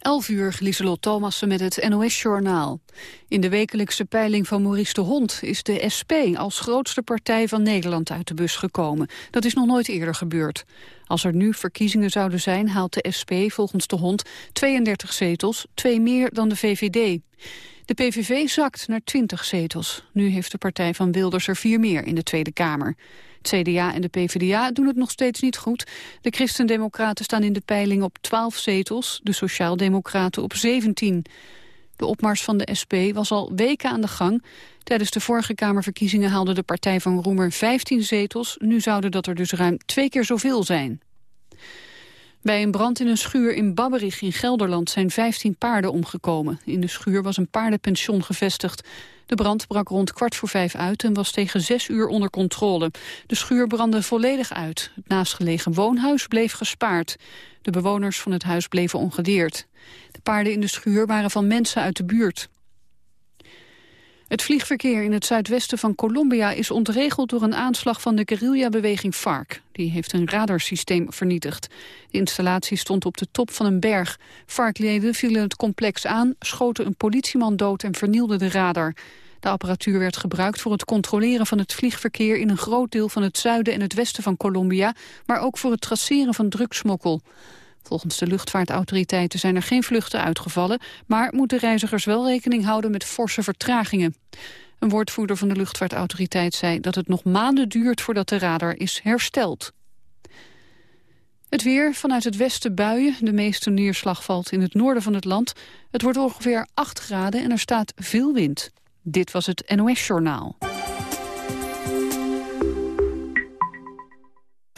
11 uur, Lieselot Thomassen met het NOS-journaal. In de wekelijkse peiling van Maurice de Hond is de SP als grootste partij van Nederland uit de bus gekomen. Dat is nog nooit eerder gebeurd. Als er nu verkiezingen zouden zijn, haalt de SP volgens de Hond 32 zetels, twee meer dan de VVD. De PVV zakt naar 20 zetels. Nu heeft de partij van Wilders er vier meer in de Tweede Kamer. Het CDA en de PvdA doen het nog steeds niet goed. De Christendemocraten staan in de peiling op 12 zetels, de Sociaaldemocraten op 17. De opmars van de SP was al weken aan de gang. Tijdens de vorige Kamerverkiezingen haalde de partij van Roemer 15 zetels. Nu zouden dat er dus ruim twee keer zoveel zijn. Bij een brand in een schuur in Babberich in Gelderland zijn 15 paarden omgekomen. In de schuur was een paardenpension gevestigd. De brand brak rond kwart voor vijf uit en was tegen zes uur onder controle. De schuur brandde volledig uit. Het naastgelegen woonhuis bleef gespaard. De bewoners van het huis bleven ongedeerd. De paarden in de schuur waren van mensen uit de buurt. Het vliegverkeer in het zuidwesten van Colombia is ontregeld door een aanslag van de guerrillabeweging FARC. Die heeft een radarsysteem vernietigd. De installatie stond op de top van een berg. FARC-leden vielen het complex aan, schoten een politieman dood en vernielden de radar. De apparatuur werd gebruikt voor het controleren van het vliegverkeer in een groot deel van het zuiden en het westen van Colombia, maar ook voor het traceren van drugsmokkel. Volgens de luchtvaartautoriteiten zijn er geen vluchten uitgevallen... maar moeten reizigers wel rekening houden met forse vertragingen. Een woordvoerder van de luchtvaartautoriteit zei dat het nog maanden duurt voordat de radar is hersteld. Het weer, vanuit het westen buien. De meeste neerslag valt in het noorden van het land. Het wordt ongeveer 8 graden en er staat veel wind. Dit was het NOS Journaal.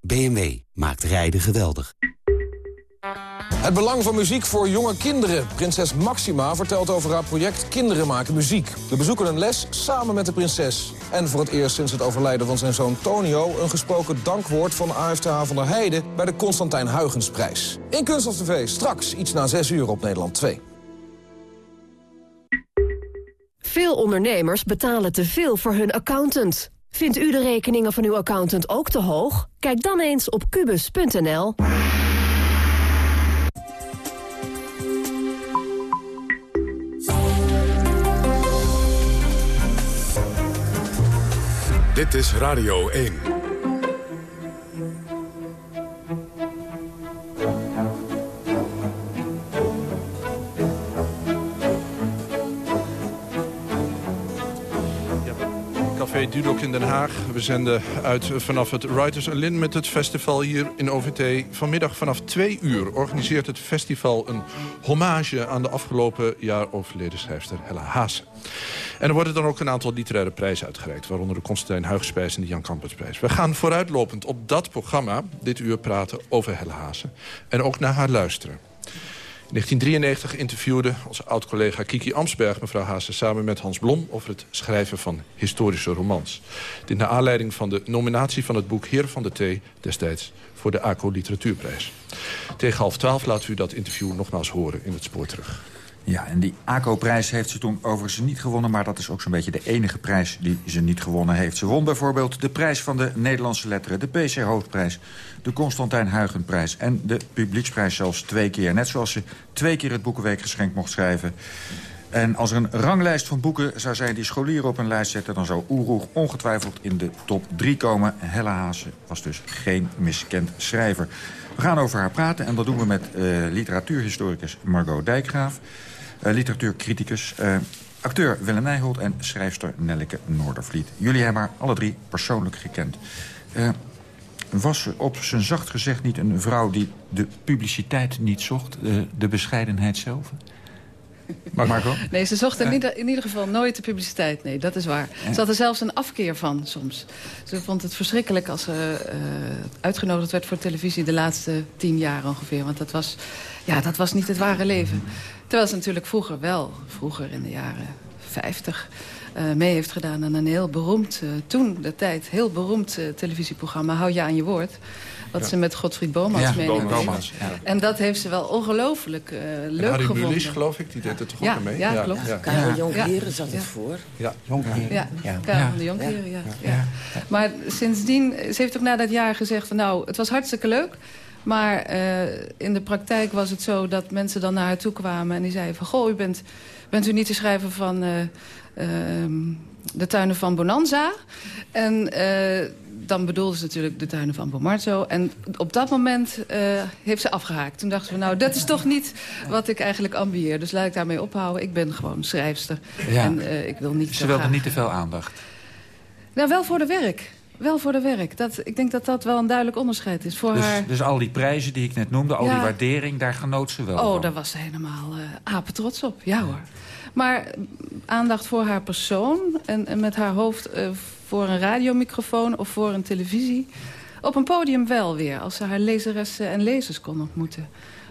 BMW maakt rijden geweldig. Het belang van muziek voor jonge kinderen. Prinses Maxima vertelt over haar project Kinderen maken muziek. We bezoeken een les samen met de prinses. En voor het eerst sinds het overlijden van zijn zoon Tonio... een gesproken dankwoord van AFTH van der Heijden... bij de Constantijn Huygensprijs. In Kunst of TV, straks iets na 6 uur op Nederland 2. Veel ondernemers betalen te veel voor hun accountant. Vindt u de rekeningen van uw accountant ook te hoog? Kijk dan eens op kubus.nl. Dit is Radio 1. Dudok in Den Haag. We zenden uit vanaf het Writers Lin met het festival hier in OVT. Vanmiddag vanaf twee uur organiseert het festival een hommage... aan de afgelopen jaar overleden schrijfster Hella Haase. En er worden dan ook een aantal literaire prijzen uitgereikt... waaronder de Constantijn Huygensprijs en de Jan Kampersprijs. We gaan vooruitlopend op dat programma dit uur praten over Hella Haase. En ook naar haar luisteren. In 1993 interviewde onze oud-collega Kiki Amsberg mevrouw Haase samen met Hans Blom over het schrijven van historische romans. Dit naar aanleiding van de nominatie van het boek Heer van de Thee destijds voor de ACO Literatuurprijs. Tegen half twaalf laten we dat interview nogmaals horen in het spoor terug. Ja, en die ACO-prijs heeft ze toen overigens niet gewonnen... maar dat is ook zo'n beetje de enige prijs die ze niet gewonnen heeft. Ze won bijvoorbeeld de prijs van de Nederlandse letteren... de PC Hoofdprijs, de Constantijn Huygenprijs... en de Publieksprijs zelfs twee keer. Net zoals ze twee keer het Boekenweekgeschenk mocht schrijven... En als er een ranglijst van boeken zou zijn die scholieren op een lijst zetten... dan zou Oeroeg ongetwijfeld in de top 3 komen. Helle Haase was dus geen miskend schrijver. We gaan over haar praten en dat doen we met uh, literatuurhistoricus Margot Dijkgraaf... Uh, literatuurcriticus, uh, acteur Willem Nijholt en schrijfster Nelleke Noordervliet. Jullie hebben haar alle drie persoonlijk gekend. Uh, was ze op zijn zacht gezegd niet een vrouw die de publiciteit niet zocht, de bescheidenheid zelf? Marco? Nee, ze zocht in ieder, in ieder geval nooit de publiciteit. Nee, dat is waar. Ze had er zelfs een afkeer van soms. Ze vond het verschrikkelijk als ze uh, uitgenodigd werd voor televisie... de laatste tien jaar ongeveer. Want dat was, ja, dat was niet het ware leven. Terwijl ze natuurlijk vroeger wel, vroeger in de jaren 50 uh, mee heeft gedaan aan een heel beroemd, uh, toen de tijd, heel beroemd uh, televisieprogramma Hou je aan je woord. Wat ja. ze met Godfried Bomans ja, meenemen. Ja. En dat heeft ze wel ongelooflijk leuk Harry gevonden. Mulisch, geloof ik, die deed er toch ja, ook mee? Ja, klopt. Ja. Karel Jonkheren zat het voor. Ja, Jonkheren. Ja, ja. Karel de Jonkheren, ja. Ja. Maar sindsdien, ze heeft ook na dat jaar gezegd... van nou, het was hartstikke leuk... Maar uh, in de praktijk was het zo dat mensen dan naar haar toe kwamen... en die zeiden van, goh, u bent, bent u niet de schrijver van... Uh, uh, de tuinen van Bonanza. En uh, dan bedoelde ze natuurlijk de tuinen van Bomarzo. En op dat moment heeft ze afgehaakt. Toen dachten we, nou, dat is toch niet wat ik eigenlijk ambieer. Dus laat ik daarmee ophouden. Ik ben gewoon schrijfster. Ja. En ik wil niet Ze wilde niet te veel aandacht. Nou, wel voor de werk. Wel voor de werk. Dat, ik denk dat dat wel een duidelijk onderscheid is. Voor dus, haar... dus al die prijzen die ik net noemde, al Ja. die waardering, daar genoot ze wel Oh, van. daar was ze helemaal uh, apen trots op. Ja hoor. Maar aandacht voor haar persoon en, en met haar hoofd uh, voor een radiomicrofoon of voor een televisie. Op een podium wel weer, als ze haar lezeressen en lezers kon ontmoeten.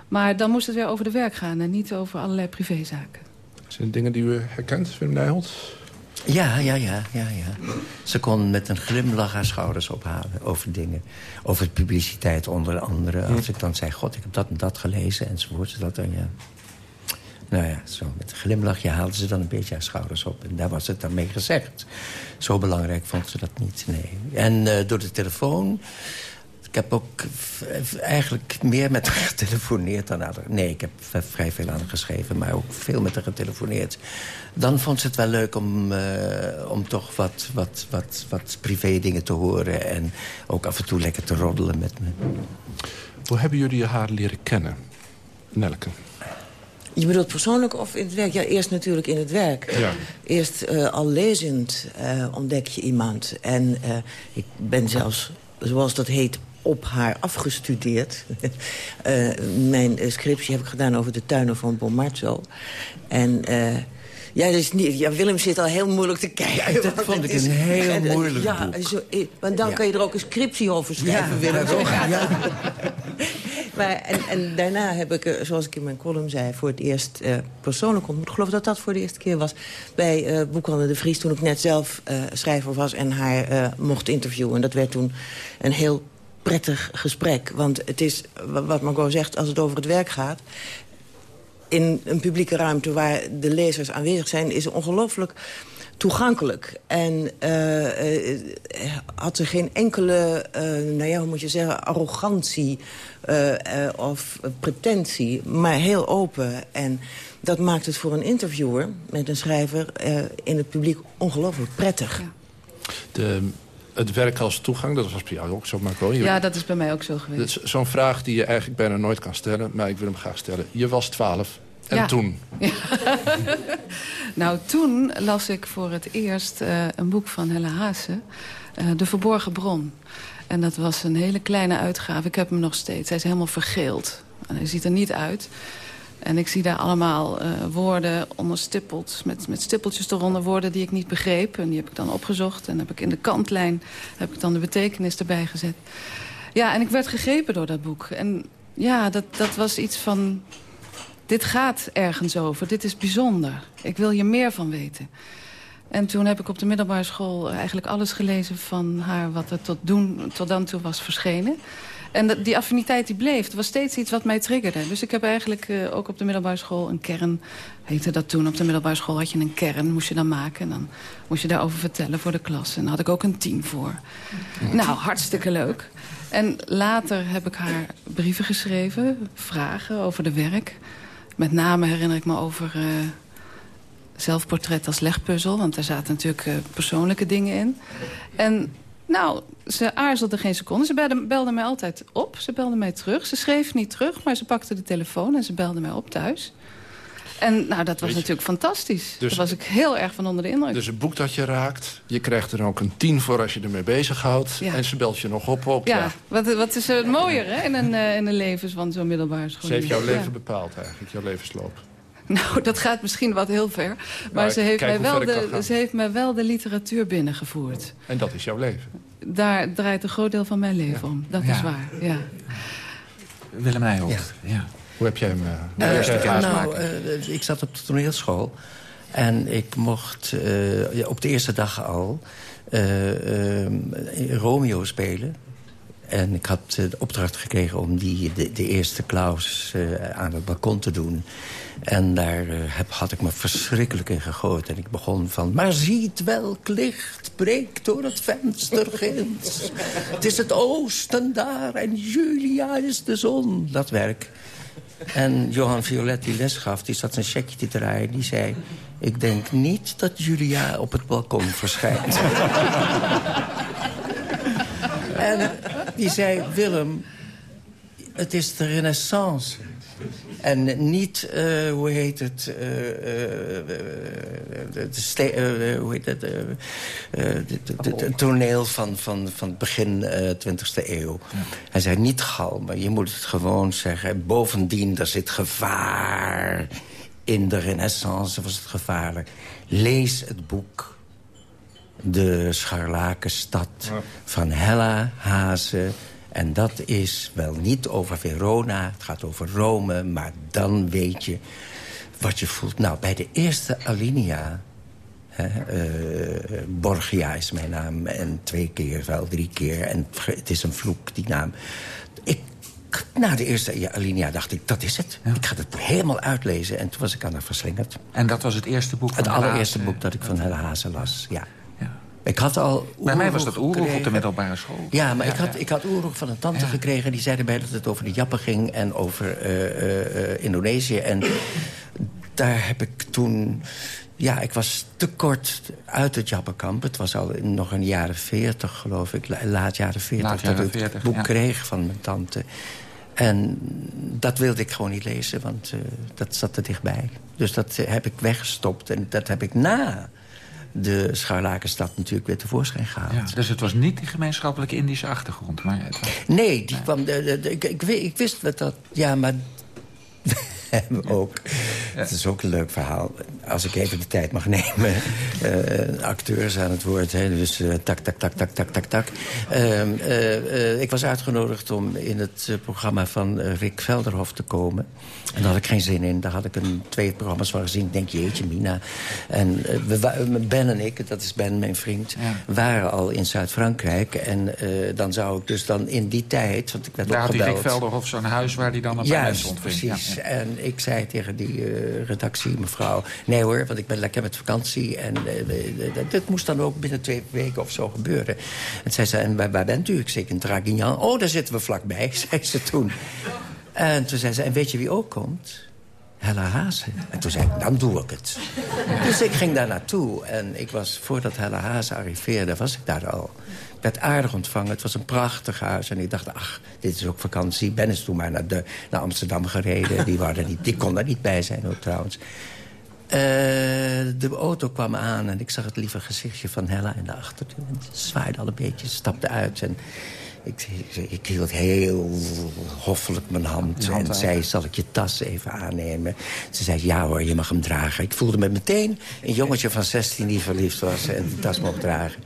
Maar dan moest het weer over de werk gaan en niet over allerlei privézaken. Zijn er dingen die u herkent, Wim Nijholt? Ja, ja, ja, ja, ja. Ze kon met een glimlach haar schouders ophalen over dingen. Over publiciteit onder andere. Als ik dan zei, god, ik heb dat en dat gelezen enzovoort. Dat dan, ja. Nou ja, zo met een glimlachje haalde ze dan een beetje haar schouders op. En daar was het dan mee gezegd. Zo belangrijk vond ze dat niet, nee. En uh, door de telefoon... Ik heb ook eigenlijk meer met haar getelefoneerd dan haar. Nee, ik heb vrij veel aan haar geschreven, maar ook veel met haar getelefoneerd. Dan vond ze het wel leuk om, uh, om toch wat, wat, wat, wat privé dingen te horen... en ook af en toe lekker te roddelen met me. Hoe hebben jullie haar leren kennen, Nelke? Je bedoelt persoonlijk of in het werk? Ja, eerst natuurlijk in het werk. Ja. Eerst uh, al lezend uh, ontdek je iemand. En uh, ik ben zelfs, zoals dat heet, op haar afgestudeerd. uh, mijn scriptie heb ik gedaan over de tuinen van Bomarzo. En... Uh, ja, dus niet, ja, Willem zit al heel moeilijk te kijken. Ja, dat vond ik is, een heel moeilijk ja, boek. Zo, want dan ja. kan je er ook een scriptie over schrijven, Willem. Maar, en, en daarna heb ik, zoals ik in mijn column zei... voor het eerst uh, persoonlijk ontmoet. Ik geloof dat dat voor de eerste keer was... bij uh, Boekhandel de Vries, toen ik net zelf uh, schrijver was... en haar mocht interviewen. En dat werd toen een heel prettig gesprek. Want het is, wat Margot zegt, als het over het werk gaat in een publieke ruimte waar de lezers aanwezig zijn... is ongelooflijk toegankelijk. En uh, uh, had ze geen enkele, uh, nou ja, hoe moet je zeggen, arrogantie of pretentie. Maar heel open. En dat maakt het voor een interviewer met een schrijver in het publiek ongelooflijk prettig. Ja. De, het werk als toegang, dat was bij jou ook zo, Marco. Je, ja, dat is bij mij ook zo geweest. Zo'n vraag die je eigenlijk bijna nooit kan stellen, maar ik wil hem graag stellen. Je was twaalf. En ja. toen? Ja. nou, toen las ik voor het eerst uh, een boek van Helle Haase. Uh, De Verborgen Bron. En dat was een hele kleine uitgave. Ik heb hem nog steeds. Hij is helemaal vergeeld. Hij ziet er niet uit. En ik zie daar allemaal uh, woorden onderstippeld. Met, met stippeltjes eronder woorden die ik niet begreep. En die heb ik dan opgezocht. En heb ik in de kantlijn heb ik dan de betekenis erbij gezet. Ja, en ik werd gegrepen door dat boek. En ja, dat, dat was iets van dit gaat ergens over, dit is bijzonder. Ik wil hier meer van weten. En toen heb ik op de middelbare school eigenlijk alles gelezen van haar... wat er tot, doen, tot dan toe was verschenen. En die affiniteit die bleef, was steeds iets wat mij triggerde. Dus ik heb eigenlijk uh, ook op de middelbare school een kern... heette dat toen, op de middelbare school had je een kern, moest je dan maken. En dan moest je daarover vertellen voor de klas. En daar had ik ook een team voor. Nou, hartstikke leuk. En later heb ik haar brieven geschreven, vragen over de werk... Met name herinner ik me over uh, zelfportret als legpuzzel. Want daar zaten natuurlijk uh, persoonlijke dingen in. En nou, ze aarzelde geen seconde. Ze belde, belde, mij altijd op. Ze belde mij terug. Ze schreef niet terug, maar ze pakte de telefoon en ze belde mij op thuis. En nou, dat was natuurlijk fantastisch. Dus, Daar was ik heel erg van onder de indruk. Dus een boek dat je raakt. Je krijgt er ook een tien voor als je ermee bezighoudt. Ja. En ze belt je nog op. op ja, ja. Wat, wat is het mooier hè? In, een, uh, in een leven van zo'n middelbare school. Ze heeft jouw leven ja. bepaald eigenlijk, jouw levensloop. Nou, dat gaat misschien wat heel ver. Maar ze, heeft mij wel de, ze heeft mij wel de literatuur binnengevoerd. En dat is jouw leven? Daar draait een groot deel van mijn leven om. Dat is waar, ja. Willem Nijholt, ja. Hoe heb jij hem uh, Nou, uh, ik zat op de toneelschool. En ik mocht uh, op de eerste dag al Romeo spelen. En ik had de opdracht gekregen om die, de, eerste Klaus aan het balkon te doen. En daar heb, had ik me verschrikkelijk in gegooid. En ik begon van... Maar ziet welk licht breekt door het venster ginds. het is het oosten daar en Julia is de zon. Dat werk. En Johan Violetti les gaf, die zat zijn checkje te draaien. Die zei, ik denk niet dat Julia op het balkon verschijnt. en die zei, Willem, het is de renaissance. En niet, uh, hoe heet het, uh, de, hoe heet het, het toneel van, van, van het begin 20e eeuw. Hij zei niet galmen, je moet het gewoon zeggen. Bovendien, er zit gevaar. In de renaissance was het gevaarlijk. Lees het boek De Scharlakenstad ja. van Hella Hazen en dat is wel niet over Verona, het gaat over Rome... maar dan weet je wat je voelt. Nou, bij de eerste alinea... Hè, uh, Borgia is mijn naam, en twee keer, wel drie keer... en het is een vloek, die naam. Ik, na de eerste alinea dacht ik, dat is het. Ik ga het helemaal uitlezen. En toen was ik aan het verslingerd. En dat was het eerste boek van Het allereerste boek dat ik van Helle Hazen las, ja. Ik had al Bij mij was dat oerhoek op de middelbare school. Ja, maar ik, had, ik had oerhoek van een tante gekregen. Die zei erbij dat het over de Jappen ging en over uh, uh, Indonesië. En daar heb ik toen... Ja, ik was te kort uit het Jappenkamp. Het was al in, nog in de jaren 40, geloof ik. Laat jaren 40 laat dat ik het boek ja. kreeg van mijn tante. En dat wilde ik gewoon niet lezen, want uh, dat zat er dichtbij. Dus dat heb ik weggestopt en dat heb ik na de Scharlakenstad natuurlijk weer tevoorschijn gehaald. Ja, dus het was niet die gemeenschappelijke Indische achtergrond? Maar was... Nee, die kwam, de, de, ik, ik, ik, wist dat dat... Ja, maar ook. Het is ook een leuk verhaal. Als ik even de tijd mag nemen. Uh, acteurs aan het woord. Hè, dus uh, tak, tak, tak, tak, tak, tak, tak. Uh, uh, ik was uitgenodigd om in het programma van Rick Velderhof te komen. En daar had ik geen zin in. Daar had ik een, twee programma's van gezien. Ik denk, jeetje, Mina. En we, Ben en ik, dat is Ben, mijn vriend... Ja. waren al in Zuid-Frankrijk. En dan zou ik dus dan in die tijd... Want ik werd daar opgebeld, had Rick Velderhof zo'n huis waar hij dan een paar mensen ontving. precies. Ja, ja. Ik zei tegen die uh, redactie, mevrouw... nee hoor, want ik ben lekker met vakantie. En uh, dit moest dan ook binnen twee weken of zo gebeuren. En zei ze, en waar, waar bent u? Ik zei, in Draguignan. Oh, daar zitten we vlakbij, zei ze toen. En toen zei ze, en weet je wie ook komt? Hella Hazen. En toen zei ik, dan doe ik het. dus ik ging daar naartoe. En ik was, voordat Hella Hazen arriveerde, was ik daar al werd aardig ontvangen. Het was een prachtig huis. En ik dacht, ach, dit is ook vakantie. Ben is toen maar naar, de, naar Amsterdam gereden. Die, waren niet, die kon er niet bij zijn, ook trouwens. Uh, de auto kwam aan en ik zag het lieve gezichtje van Hella in de achterdeur. En ze zwaaide al een beetje, stapte uit. En ik, ik, hield heel hoffelijk mijn hand. hand en zei, zal ik je tas even aannemen? Ze zei, ja hoor, je mag hem dragen. Ik voelde me meteen een jongetje van 16 die verliefd was... en de tas mocht dragen.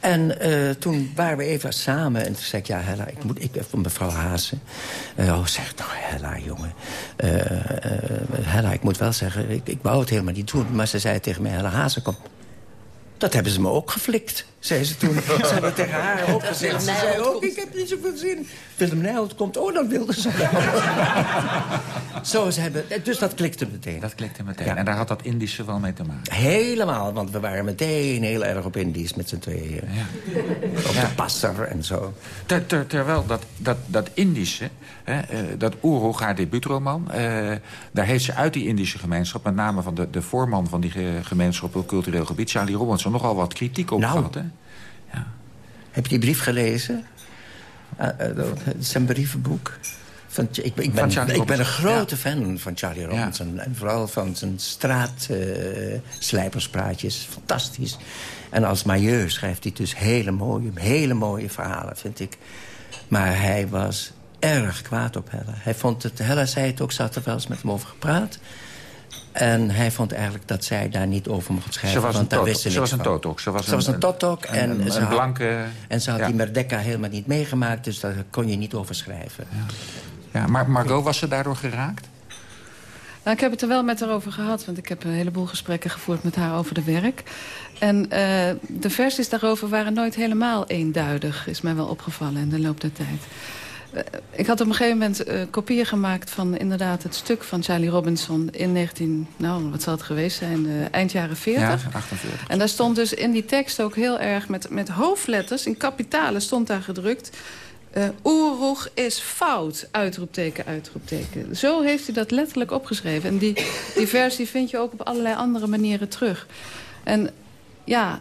En uh, toen waren we even samen. En toen zei ik, ja, Hella, ik moet... Ik, van mevrouw Hazen. Uh, oh, zeg nou, Hella, jongen. Uh, Hella, ik moet wel zeggen, ik, ik wou het helemaal niet doen. Maar ze zei tegen mij, Hella Hazen, kom. Dat hebben ze me ook geflikt, zei ze toen. ze hebben tegen haar ook gezegd. Ze zei ook, ik heb niet zoveel zin. Willem Nijholt komt, oh, dan wilde ze wel. Zo, ze hebben, dus dat klikte meteen. Dat klikte meteen. Ja. En daar had dat Indische wel mee te maken? Helemaal, want we waren meteen heel erg op Indisch met z'n tweeën. Ja. Op ja. de passer en zo. Ter, ter, terwijl dat, dat, dat Indische, hè, uh, dat Oeroeg, haar debuutroman... Uh, daar heeft ze uit die Indische gemeenschap... met name van de, de voorman van die gemeenschap op cultureel gebied... Charlie Robinson, nogal wat kritiek op nou, gehad. Hè? Heb je die brief gelezen? Uh, zijn brievenboek. Van, ik, ik, ben, ik ben een grote ja. fan van Charlie Robinson. Ja. En vooral van zijn straatslijperspraatjes. Uh, Fantastisch. En als majeur schrijft hij dus hele mooie, hele mooie verhalen, vind ik. Maar hij was erg kwaad op Hella. Hij vond het, Hella zei het ook, ze had er wel eens met hem over gepraat. En hij vond eigenlijk dat zij daar niet over mocht schrijven. Ze was want een wist ze was een totok. Ze was Ze was een- totok. En, een ze had- blanke- en ze had ja. die Merdeka helemaal niet meegemaakt. Dus daar kon je niet over schrijven. Ja, maar Margot, was ze daardoor geraakt? Nou, ik heb het er wel met haar over gehad, want ik heb een heleboel gesprekken gevoerd met haar over de werk. En eh, de versies daarover waren nooit helemaal eenduidig, is mij wel opgevallen in de loop der tijd. Eh, ik had op een gegeven moment eh, kopieën gemaakt van inderdaad het stuk van Charlie Robinson in 19, nou wat zal het geweest zijn, eh, eind jaren 40. Ja, 48. En daar stond dus in die tekst ook heel erg met, met hoofdletters, in kapitalen stond daar gedrukt... eh Oeroeg is fout, uitroepteken, uitroepteken. Zo heeft hij dat letterlijk opgeschreven. En die, die versie vind je ook op allerlei andere manieren terug. En ja,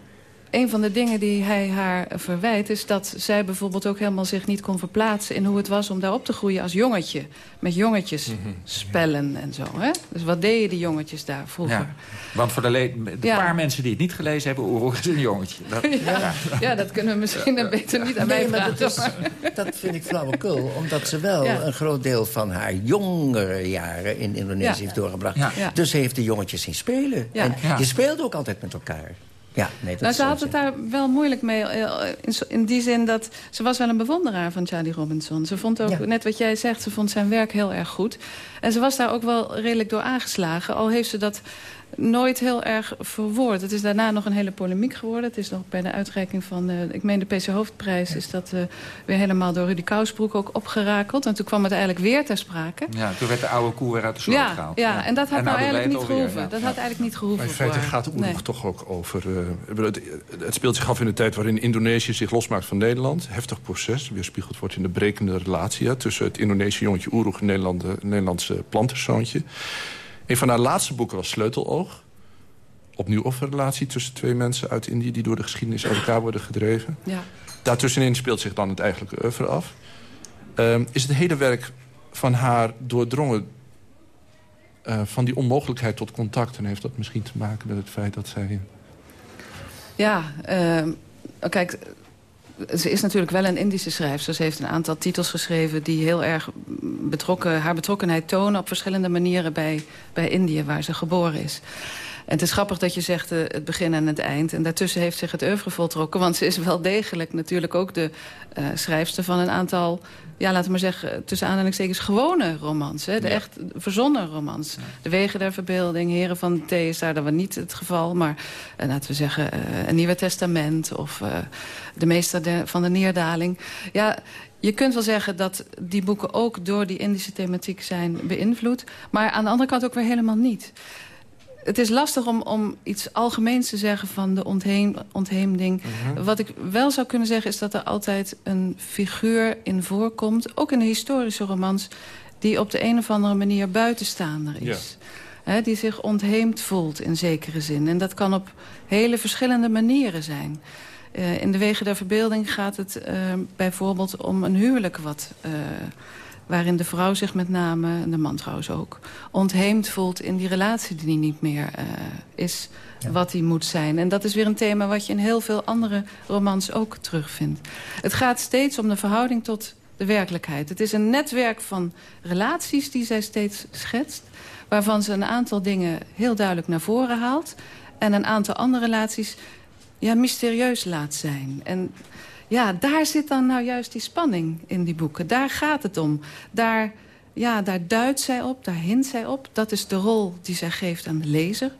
een van de dingen die hij haar verwijt... is dat zij bijvoorbeeld ook helemaal zich niet kon verplaatsen... in hoe het was om daar op te groeien als jongetje. Met jongetjes spellen en zo. Hè? Dus wat deden die jongetjes daar vroeger? Ja. Want voor de, le- de Ja. paar mensen die het niet gelezen hebben... Oeroeg is een jongetje. Dat, Ja, ja, dat kunnen we misschien dan beter niet aan mij Nee, maar vragen. dat, is, dat vind ik flauwekul. Omdat ze wel Ja. een groot deel van haar jongere jaren in Indonesië Ja. heeft doorgebracht. Ja. Ja. Dus ze heeft de jongetjes zien spelen. Ja. En Ja. je speelde ook altijd met elkaar. Ja, nee, dat Nou, ze had het daar wel moeilijk mee. eh, In, die zin dat ze was wel een bewonderaar van Charlie Robinson. Ze vond ook, Ja. net wat jij zegt, ze vond zijn werk heel erg goed. En ze was daar ook wel redelijk door aangeslagen. Al heeft ze dat nooit heel erg verwoord. Het is daarna nog een hele polemiek geworden. Het is nog bij de uitreiking van, eh, ik meen de PC Hoofdprijs... is dat eh, weer helemaal door Rudy Kousbroek ook opgerakeld. En toen kwam het eigenlijk weer ter sprake. ja, toen werd de oude koe weer uit de sloot Ja, gehaald. ja, en dat had nou eigenlijk niet gehoeven. ja. Dat Ja. had eigenlijk niet gehoeven Maar in feite gaat de haar. oorlog Nee. toch ook over... eh, het, het speelt zich af in de tijd waarin Indonesië zich losmaakt van Nederland. Heftig proces, weerspiegeld wordt in de brekende relatie... tussen het Indonesische jongetje Oeroeg en het Nederland, Nederlandse planterszoontje. Een van haar laatste boeken was Sleuteloog. Opnieuw of een relatie tussen twee mensen uit Indië... die door de geschiedenis uit elkaar worden gedreven. Ja. Daartussenin speelt zich dan het eigenlijke oeuvre af. Ehm, is het hele werk van haar doordrongen... eh, van die onmogelijkheid tot contact? En heeft dat misschien te maken met het feit dat zij... Ja, ehm, kijk, ze is natuurlijk wel een Indische schrijfster. Ze heeft een aantal titels geschreven die heel erg betrokken, haar betrokkenheid tonen... op verschillende manieren bij, bij Indië, waar ze geboren is. En het is grappig dat je zegt eh, het begin en het eind. En daartussen heeft zich het oeuvre voltrokken. Want ze is wel degelijk natuurlijk ook de eh, schrijfster van een aantal... ja, laten we maar zeggen, tussen aanhalingstekens gewone romans. Hè? De echt verzonnen romans. De Wegen der Verbeelding, Heren van de Thee is daar dan wel niet het geval. Maar eh, laten we zeggen, eh, een Nieuwe Testament... of eh, De Meester de- van de Neerdaling. Ja, je kunt wel zeggen dat die boeken ook door die Indische thematiek zijn beïnvloed. Maar aan de andere kant ook weer helemaal niet het is lastig om, om iets algemeens te zeggen van de ontheem, ontheemding. Wat ik wel zou kunnen zeggen is dat er altijd een figuur in voorkomt... ook in de historische romans... die op de een of andere manier buitenstaander is. Die zich ontheemd voelt in zekere zin. En dat kan op hele verschillende manieren zijn. Eh, in de Wegen der Verbeelding gaat het eh, bijvoorbeeld om een huwelijk... wat eh, waarin de vrouw zich met name, en de man trouwens ook... ontheemd voelt in die relatie die niet meer eh, is wat die moet zijn. En dat is weer een thema wat je in heel veel andere romans ook terugvindt. Het gaat steeds om de verhouding tot de werkelijkheid. Het is een netwerk van relaties die zij steeds schetst... waarvan ze een aantal dingen heel duidelijk naar voren haalt... en een aantal andere relaties ja, mysterieus laat zijn. En ja, daar zit dan nou juist die spanning in die boeken. Daar gaat het om. Daar, ja, daar duidt zij op, daar hint zij op. Dat is de rol die zij geeft aan de lezer.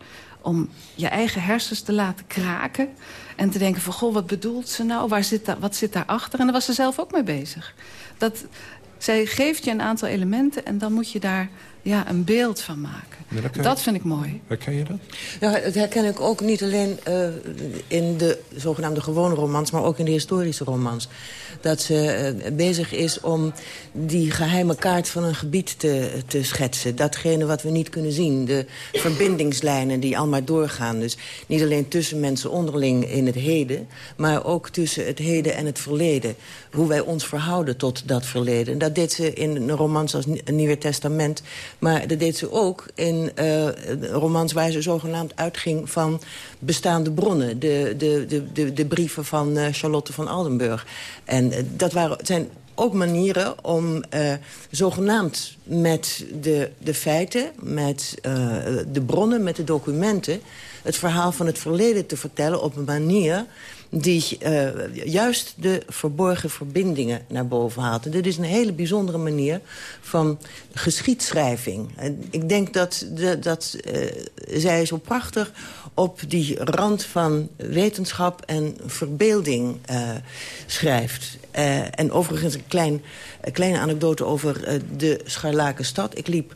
Om je eigen hersens te laten kraken. En te denken van, goh, wat bedoelt ze nou? Waar zit wat zit daarachter? En daar was ze zelf ook mee bezig. Dat, zij geeft je een aantal elementen en dan moet je daar ja, een beeld van maken. Dat vind ik mooi. Herken je dat? Ja, dat herken ik ook niet alleen eh, in de zogenaamde gewone romans... maar ook in de historische romans. Dat ze eh, bezig is om die geheime kaart van een gebied te, te schetsen. Datgene wat we niet kunnen zien. De verbindingslijnen die al maar doorgaan. Dus niet alleen tussen mensen onderling in het heden... maar ook tussen het heden en het verleden. Hoe wij ons verhouden tot dat verleden. En dat deed ze in een romans als Een Nieuwe Testament... maar dat deed ze ook in uh, romans waar ze zogenaamd uitging van bestaande bronnen. De, de, de, de, de brieven van uh, Charlotte van Aldenburg. En uh, dat waren, zijn ook manieren om zogenaamd met de, de feiten... met de bronnen, met de documenten... het verhaal van het verleden te vertellen op een manier die uh, juist de verborgen verbindingen naar boven haalt. En dit is een hele bijzondere manier van geschiedschrijving. Ik denk dat, dat uh, zij zo prachtig op die rand van wetenschap en verbeelding uh, schrijft. en overigens een, klein, een kleine anekdote over de Scharlakenstad. Ik liep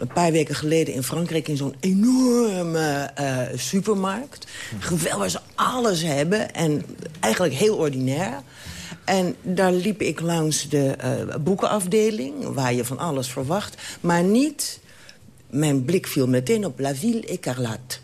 een paar weken geleden in Frankrijk in zo'n enorme uh, supermarkt. Geweldig alles hebben en eigenlijk heel ordinair. En daar liep ik langs de uh, boekenafdeling, waar je van alles verwacht. Maar niet, mijn blik viel meteen op La Ville Écarlate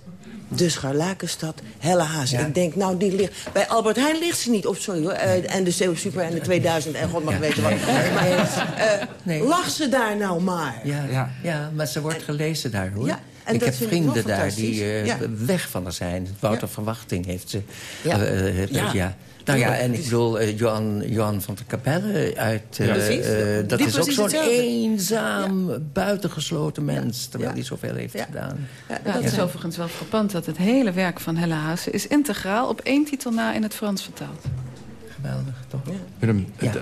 de Scharlakenstad, Helle Hazen. Ik denk, nou, die ligt... Bij Albert Heijn ligt ze niet op, sorry hoor. Uh, en de Super en de 2000 en god mag ja. weten wat. Maar uh, nee. lag ze daar nou maar? Ja, ja. ja maar ze wordt gelezen daar, hoor. En ik heb vrienden daar die uh, ja. weg van er zijn. Wouter ja. Verwachting heeft ze. Ja. Uh, ja. ja. Nou ja, en ik bedoel, uh, Johan, Johan van der Capelle uit... Uh, uh, dat die is ook zo'n eenzaam, ja. buitengesloten mens... terwijl hij zoveel heeft gedaan. Ja, dat is overigens wel frappant... dat het hele werk van Helle Haase is integraal... op één titel na in het Frans vertaald. Geweldig, toch? Willem, het,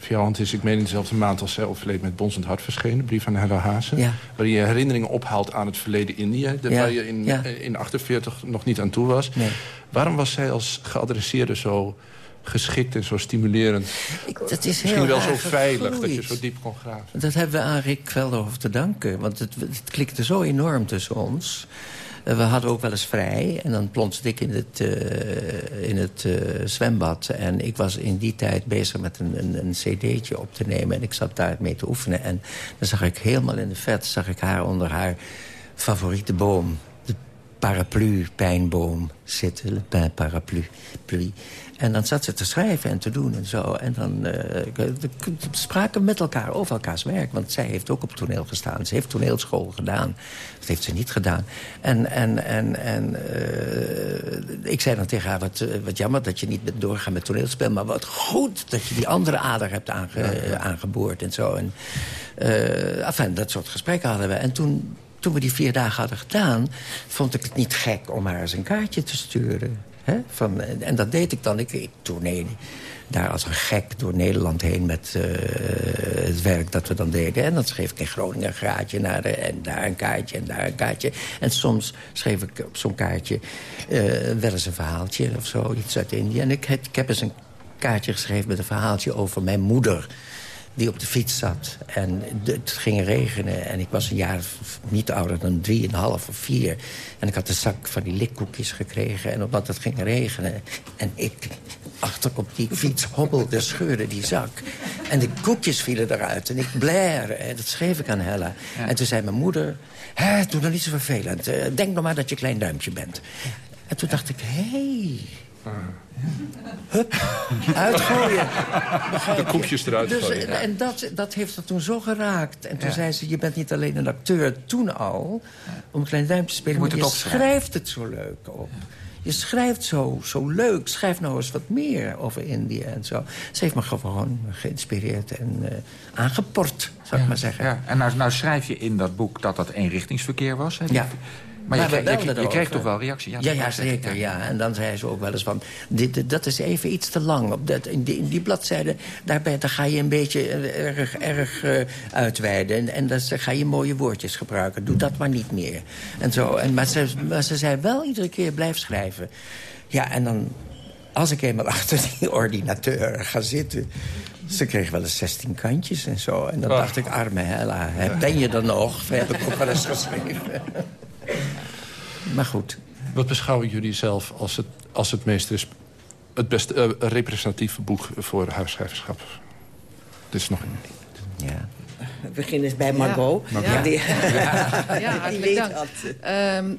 via hand is, ik meen in dezelfde maand als zij overleed met Bonsend Hart verschenen. Brief van Hella Hazen. Ja. Waarin je herinneringen ophaalt aan het verleden India. Ja. Waar je in, ja. in 48 nog niet aan toe was. Nee. Waarom was zij als geadresseerde zo geschikt en zo stimulerend? Ik, dat is Misschien wel zo veilig dat je zo diep kon graven. Dat hebben we aan Rick Veldhoff te danken. Want het, het klikte zo enorm tussen ons. Uh, we hadden ook wel eens vrij. En dan plonste ik in het, uh, in het uh, zwembad. En ik was in die tijd bezig met een, een, een cd'tje op te nemen. En ik zat daar mee te oefenen. En dan zag ik helemaal in de vet... zag ik haar onder haar favoriete boom. De paraplu-pijnboom zitten. Le paraplu. En dan zat ze te schrijven en te doen en zo. En dan uh, spraken met elkaar over elkaars werk. Want zij heeft ook op toneel gestaan. Ze heeft toneelschool gedaan. Dat heeft ze niet gedaan. En, en, en, en uh, ik zei dan tegen haar, wat, wat jammer dat je niet doorgaat met toneelspel... maar wat goed dat je die andere ader hebt aange, aangeboord en zo. En, enfin, dat soort gesprekken hadden we. En toen, toen we die vier dagen hadden gedaan... vond ik het niet gek om haar eens een kaartje te sturen. Van, en dat deed ik dan. Ik, ik daar als een gek door Nederland heen met uh, het werk dat we dan deden. En dan schreef ik in Groningen een graadje naar de, en daar een kaartje en daar een kaartje. En soms schreef ik op zo'n kaartje wel eens een verhaaltje of zo, iets uit Indië. En ik heb eens een kaartje geschreven met een verhaaltje over mijn moeder die op de fiets zat. En het ging regenen en ik was een jaar niet ouder dan drieënhalf of vier. En ik had een zak van die likkoekjes gekregen. En omdat het ging regenen en ik achter op die fiets hobbelde, scheurde die zak. En de koekjes vielen eruit en ik blaire. En dat schreef ik aan Hella. Ja. En toen zei mijn moeder, Hé, doe dan niet zo vervelend. Denk nog maar dat je klein duimpje bent. En toen dacht ik, hé... Hey, Hup, uitgooien. De koekjes eruit dus, gooien. En dat, dat heeft haar toen zo geraakt. En toen ja. zei ze, je bent niet alleen een acteur, toen al... om een klein duimpje te spelen, je maar je schrijft het zo leuk op. Je schrijft zo, zo leuk. Schrijf nou eens wat meer over India en zo. Ze heeft me gewoon geïnspireerd en uh, aangeport, zou ja, ik maar zeggen. Ja. En nou, nou schrijf je in dat boek dat dat eenrichtingsverkeer was. Hè? Ja. Maar, maar je, kreeg, je, je kreeg toch wel reactie? Ja, ja, ja zeker. Ja. En dan zei ze ook wel eens van... Dit, dat is even iets te lang. Op dat, in, die, in die bladzijde, daarbij, daar ga je een beetje erg, erg uh, uitweiden. En, en dan ga je mooie woordjes gebruiken. Doe dat maar niet meer. En zo. En, maar, ze, maar ze zei wel iedere keer blijf schrijven. Ja, en dan... Als ik eenmaal achter die ordinateur ga zitten... Ze kreeg wel eens 16 kantjes en zo. En dan oh. dacht ik, arme Hella, ben je er nog? Heb ik ook wel eens geschreven. Maar goed. Wat beschouwen jullie zelf als het, als het meest het beste uh, representatieve boek voor huisschrijverschap? Dit is nog een... Ja. We beginnen eens bij Margot. Ja, ja. Die, ja. ja. Um,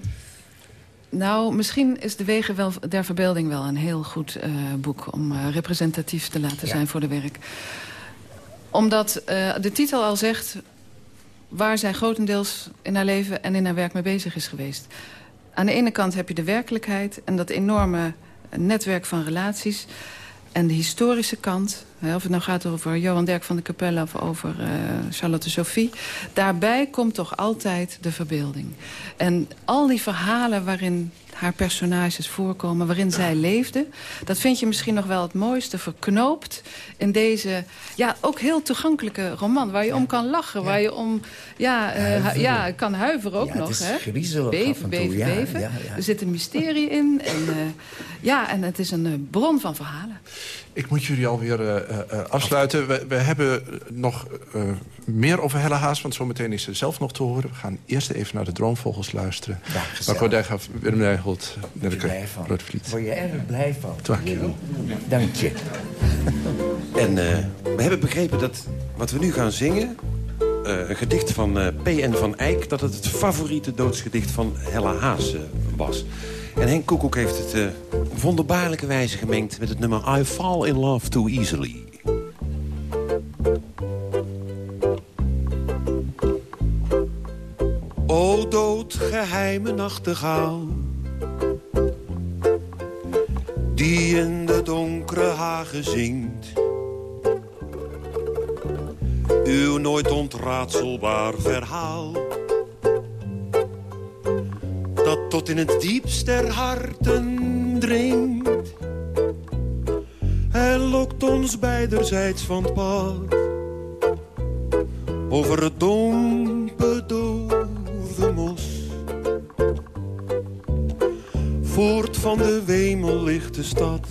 nou, misschien is De Wegen wel, der Verbeelding wel een heel goed uh, boek... om uh, representatief te laten zijn voor de werk. Omdat uh, de titel al zegt waar zij grotendeels in haar leven en in haar werk mee bezig is geweest. Aan de ene kant heb je de werkelijkheid en dat enorme netwerk van relaties. En de historische kant, of het nou gaat over Johan Dirk van de Capelle... of over uh, Charlotte Sophie... daarbij komt toch altijd de verbeelding. En al die verhalen waarin haar personages voorkomen, waarin zij leefde. Dat vind je misschien nog wel het mooiste verknoopt in deze ja, ook heel toegankelijke roman. Waar je om kan lachen, waar je om ja, uh, ja, kan huiveren ook nog. Het is hè? Beven, beven, beven. Er zit een mysterie in. En, uh, ja, en het is een uh, bron van verhalen. Ik moet jullie alweer uh, uh, afsluiten. We, we, hebben nog uh, meer over Helle Haas, want zometeen is ze zelf nog te horen. We gaan eerst even naar de droomvogels luisteren. Ja, Mijn collega Willem Nijholt, Nelleke Roodvliet. Word je erg blij van. Dank je. Dank je. En we hebben begrepen dat wat we nu gaan zingen... een gedicht van P.N. van Eyck... dat het het favoriete doodsgedicht van Helle Haas was. En Henk Koekoek heeft het op wonderbaarlijke wijze gemengd... met het nummer I Fall in Love Too Easily. O doodgeheime nachtegaal Die in de donkere hagen zingt Uw nooit ontraadselbaar verhaal dat tot in het diepst der harten dringt. Hij lokt ons beiderzijds van het pad. Over het donbedoofde mos. Voort van de wemellichte stad.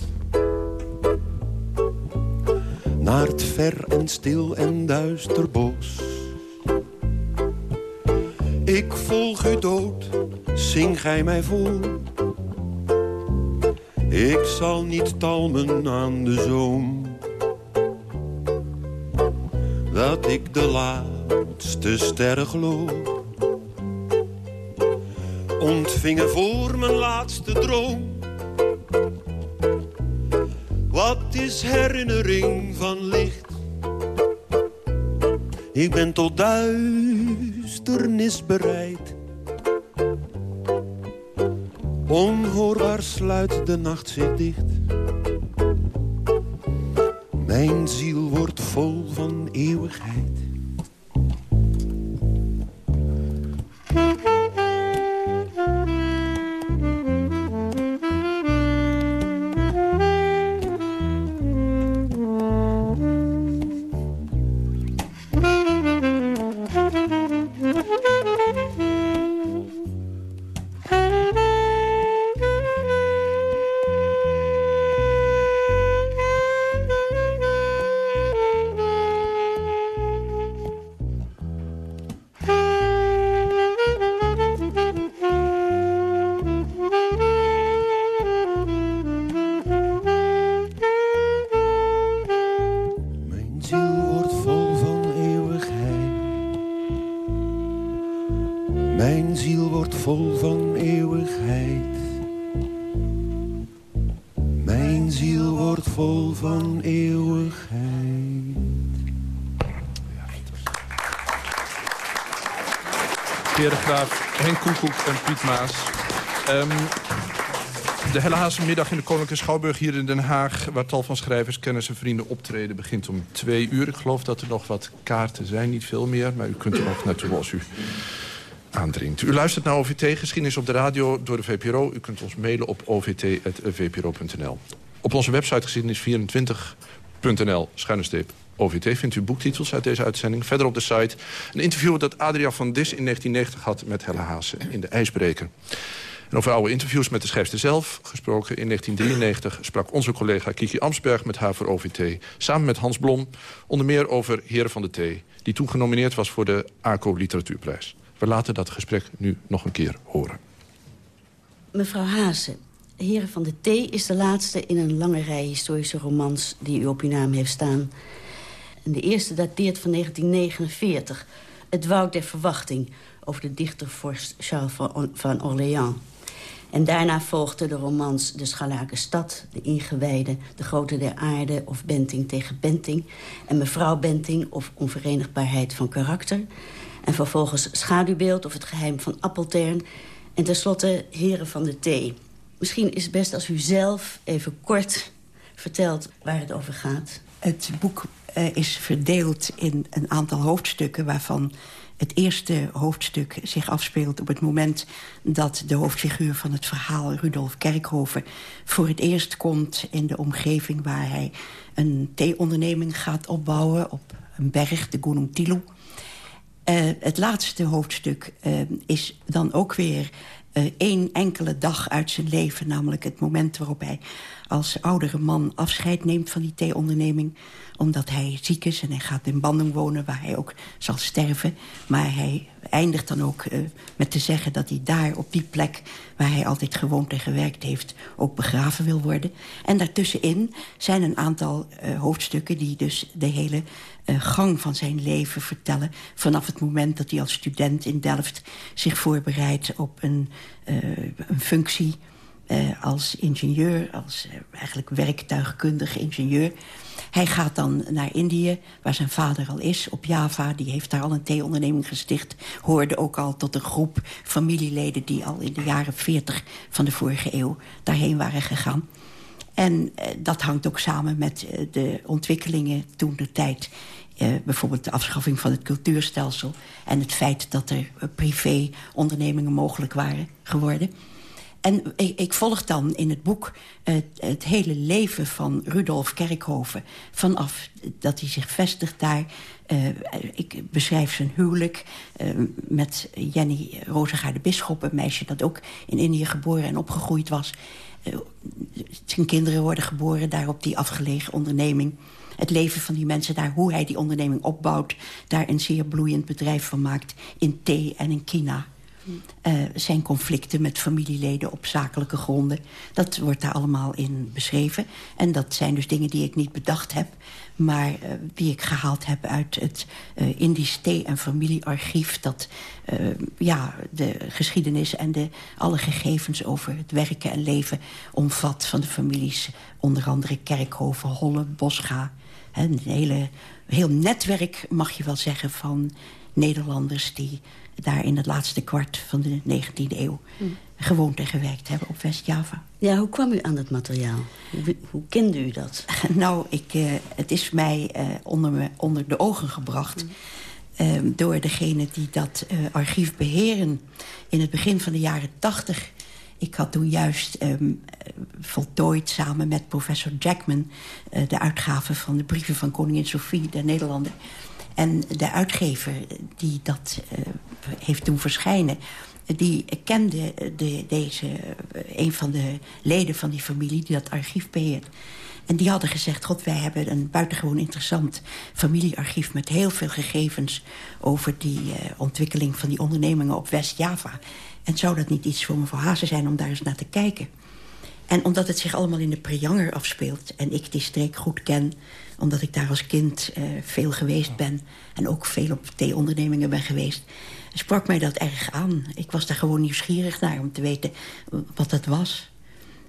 Naar het ver en stil en duister bos. Ik volg u dood zing gij mij voor. Ik zal niet talmen aan de zoom. Dat ik de laatste sterren geloof. Ontvingen voor mijn laatste droom. Wat is herinnering van licht? Ik ben tot duisternis bereid Sluit de nacht zich dicht. Mijn ziel wordt vol en Piet Maas. Um, de Helle middag in de Koninklijke Schouwburg hier in Den Haag... waar tal van schrijvers, kennis en vrienden optreden... begint om twee uur. Ik geloof dat er nog wat kaarten zijn, niet veel meer... maar u kunt er nog naartoe als u aandringt. U luistert naar OVT, geschiedenis op de radio door de VPRO. U kunt ons mailen op ovt.vpro.nl. Op onze website geschiedenis24.nl, schuine OVT vindt u boektitels uit deze uitzending. Verder op de site een interview dat Adria van Dis in 1990 had met Helle Haase in de IJsbreker. En over oude interviews met de schrijfster zelf gesproken. In 1993 sprak onze collega Kiki Amsberg met haar voor OVT... samen met Hans Blom, onder meer over Heren van de Thee... die toen genomineerd was voor de ACO Literatuurprijs. We laten dat gesprek nu nog een keer horen. Mevrouw Haase, Heren van de Thee is de laatste in een lange rij historische romans... die u op uw naam heeft staan... En de eerste dateert van 1949. Het Woud der Verwachting over de dichtervorst Charles van Orléans. En daarna volgden de romans De Schalake Stad, De Ingewijde... De Grote der Aarde of Benting tegen Benting... en Mevrouw Benting of Onverenigbaarheid van Karakter... en vervolgens Schaduwbeeld of Het Geheim van Appeltern... en tenslotte Heren van de Thee. Misschien is het best als u zelf even kort vertelt waar het over gaat. Het boek uh, is verdeeld in een aantal hoofdstukken... waarvan het eerste hoofdstuk zich afspeelt op het moment... dat de hoofdfiguur van het verhaal, Rudolf Kerkhoven... voor het eerst komt in de omgeving waar hij een theeonderneming gaat opbouwen... op een berg, de Gunung Tilu. Uh, het laatste hoofdstuk uh, is dan ook weer één enkele dag uit zijn leven. Namelijk het moment waarop hij als oudere man afscheid neemt van die theeonderneming. Omdat hij ziek is en hij gaat in Bandung wonen waar hij ook zal sterven. Maar hij eindigt dan ook uh, met te zeggen dat hij daar op die plek... waar hij altijd gewoond en gewerkt heeft, ook begraven wil worden. En daartussenin zijn een aantal uh, hoofdstukken... die dus de hele uh, gang van zijn leven vertellen... vanaf het moment dat hij als student in Delft zich voorbereidt... op een, een functie als ingenieur, als eigenlijk werktuigkundige ingenieur. Hij gaat dan naar Indië, waar zijn vader al is, op Java. Die heeft daar al een theeonderneming gesticht. Hoorde ook al tot een groep familieleden... die al in de jaren 40 van de vorige eeuw daarheen waren gegaan. En uh, dat hangt ook samen met de ontwikkelingen toen de tijd... Uh, bijvoorbeeld de afschaffing van het cultuurstelsel... en het feit dat er privé-ondernemingen mogelijk waren geworden... En ik, volg dan in het boek het, het, hele leven van Rudolf Kerkhoven. Vanaf dat hij zich vestigt daar. Uh, ik beschrijf zijn huwelijk uh, met Jenny Rozengaard de Bisschop. Een meisje dat ook in Indië geboren en opgegroeid was. Zijn kinderen worden geboren daar op die afgelegen onderneming. Het leven van die mensen daar, hoe hij die onderneming opbouwt. Daar een zeer bloeiend bedrijf van maakt in thee en in kina. Uh, zijn conflicten met familieleden op zakelijke gronden. Dat wordt daar allemaal in beschreven. En dat zijn dus dingen die ik niet bedacht heb... maar uh, die ik gehaald heb uit het uh, Indisch thee- en familiearchief... dat ja, de geschiedenis en de, alle gegevens over het werken en leven omvat... van de families, onder andere Kerkhoven, Holle, Bosga. Een hele, heel netwerk, mag je wel zeggen, van Nederlanders... die daar in het laatste kwart van de 19e eeuw hmm. gewoond en gewerkt hebben op West-Java. Ja, hoe kwam u aan dat materiaal? Hoe, hoe kende u dat? nou, ik, uh, het is mij uh, onder, me, onder de ogen gebracht... Hmm. Uh, door degene die dat eh, archief beheren in het begin van de jaren 80. Ik had toen juist um, voltooid samen met professor Jackman... de uitgave van de brieven van koningin Sophie, de Nederlander... En de uitgever die dat uh, heeft doen verschijnen... die kende de, deze, een van de leden van die familie die dat archief beheert. En die hadden gezegd, god, wij hebben een buitengewoon interessant familiearchief... met heel veel gegevens over die ontwikkeling van die ondernemingen op West-Java. En zou dat niet iets voor mevrouw Hazen zijn om daar eens naar te kijken? En omdat het zich allemaal in de Preanger afspeelt... en ik die streek goed ken omdat ik daar als kind uh, veel geweest ben... en ook veel op theeondernemingen ben geweest... sprak mij dat erg aan. Ik was daar gewoon nieuwsgierig naar om te weten wat dat was.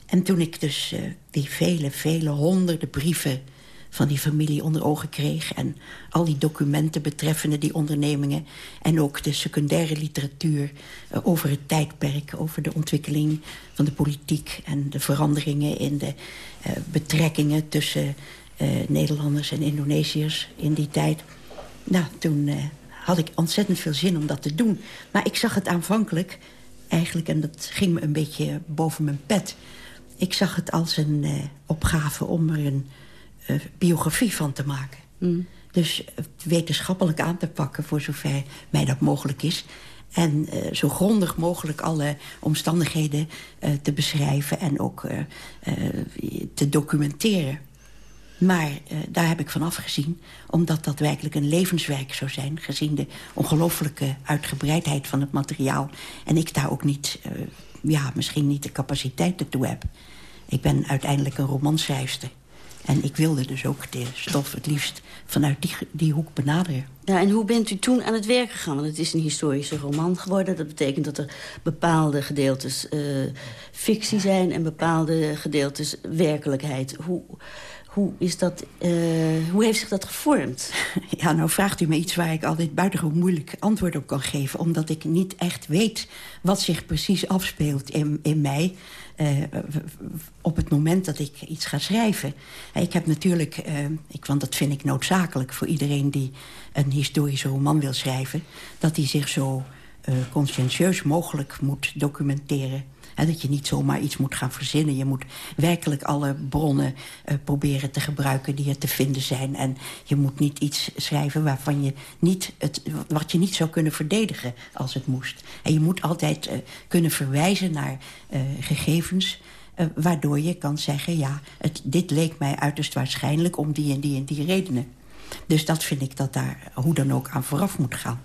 En toen ik dus uh, die vele, vele honderden brieven van die familie onder ogen kreeg... en al die documenten betreffende die ondernemingen... en ook de secundaire literatuur uh, over het tijdperk... over de ontwikkeling van de politiek en de veranderingen in de betrekkingen tussen Nederlanders en Indonesiërs in die tijd. Nou, toen uh, had ik ontzettend veel zin om dat te doen. Maar ik zag het aanvankelijk eigenlijk, en dat ging me een beetje boven mijn pet... ik zag het als een uh, opgave om er een biografie van te maken. Mm. Dus wetenschappelijk aan te pakken, voor zover mij dat mogelijk is... En uh, zo grondig mogelijk alle omstandigheden uh, te beschrijven en ook uh, te documenteren. Maar uh, daar heb ik van afgezien, omdat dat werkelijk een levenswerk zou zijn... gezien de ongelooflijke uitgebreidheid van het materiaal. En ik daar ook niet, uh, ja, misschien niet de capaciteit ertoe heb. Ik ben uiteindelijk een romanschrijfster. En ik wilde dus ook de stof het liefst vanuit die, die hoek benaderen. Ja, en hoe bent u toen aan het werk gegaan? Want het is een historische roman geworden. Dat betekent dat er bepaalde gedeeltes uh, fictie zijn... en bepaalde gedeeltes werkelijkheid. Hoe, Hoe, is dat, uh, hoe heeft zich dat gevormd? Ja, nou vraagt u me iets waar ik altijd buitengewoon moeilijk antwoord op kan geven. Omdat ik niet echt weet wat zich precies afspeelt in, in mij... Uh, op het moment dat ik iets ga schrijven. Ik heb natuurlijk, ik, want dat vind ik noodzakelijk voor iedereen... die een historische roman wil schrijven... dat hij zich zo conscientieus mogelijk moet documenteren dat je niet zomaar iets moet gaan verzinnen. Je moet werkelijk alle bronnen uh, proberen te gebruiken die er te vinden zijn. En je moet niet iets schrijven waarvan je niet het, wat je niet zou kunnen verdedigen als het moest. En je moet altijd uh, kunnen verwijzen naar uh, gegevens... waardoor je kan zeggen, ja, het, dit leek mij uiterst waarschijnlijk... om die en die en die redenen. Dus dat vind ik dat daar hoe dan ook aan vooraf moet gaan.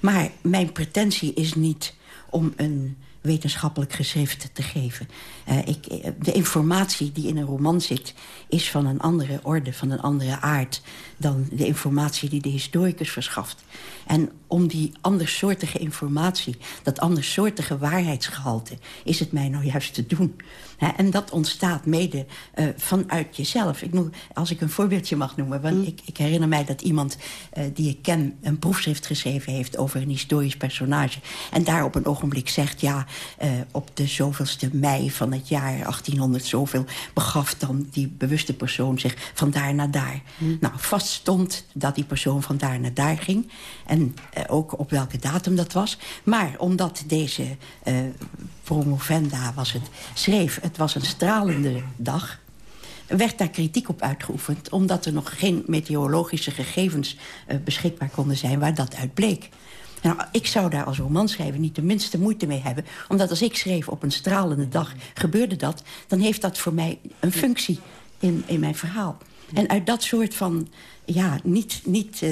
Maar mijn pretentie is niet om een wetenschappelijk geschrift te geven. Uh, ik, de informatie die in een roman zit... is van een andere orde, van een andere aard... dan de informatie die de historicus verschaft. En om die andersoortige informatie, dat andersoortige waarheidsgehalte... is het mij nou juist te doen. en dat ontstaat mede uh, vanuit jezelf. Ik noem, als ik een voorbeeldje mag noemen. Want mm. ik, ik, herinner mij dat iemand uh, die ik ken... een proefschrift geschreven heeft over een historisch personage. En daar op een ogenblik zegt... ja, uh, op de zoveelste mei van het jaar 1800 zoveel... begaf dan die bewuste persoon zich van daar naar daar. Mm. Nou, vast stond dat die persoon van daar naar daar ging... En ook op welke datum dat was. Maar omdat deze uh, promovenda was het, schreef... het was een stralende dag werd daar kritiek op uitgeoefend... omdat er nog geen meteorologische gegevens uh, beschikbaar konden zijn... waar dat uit bleek. Nou, ik zou daar als romanschrijver niet de minste moeite mee hebben. Omdat als ik schreef op een stralende dag gebeurde dat... dan heeft dat voor mij een functie in, in mijn verhaal. En uit dat soort van, ja, niet... niet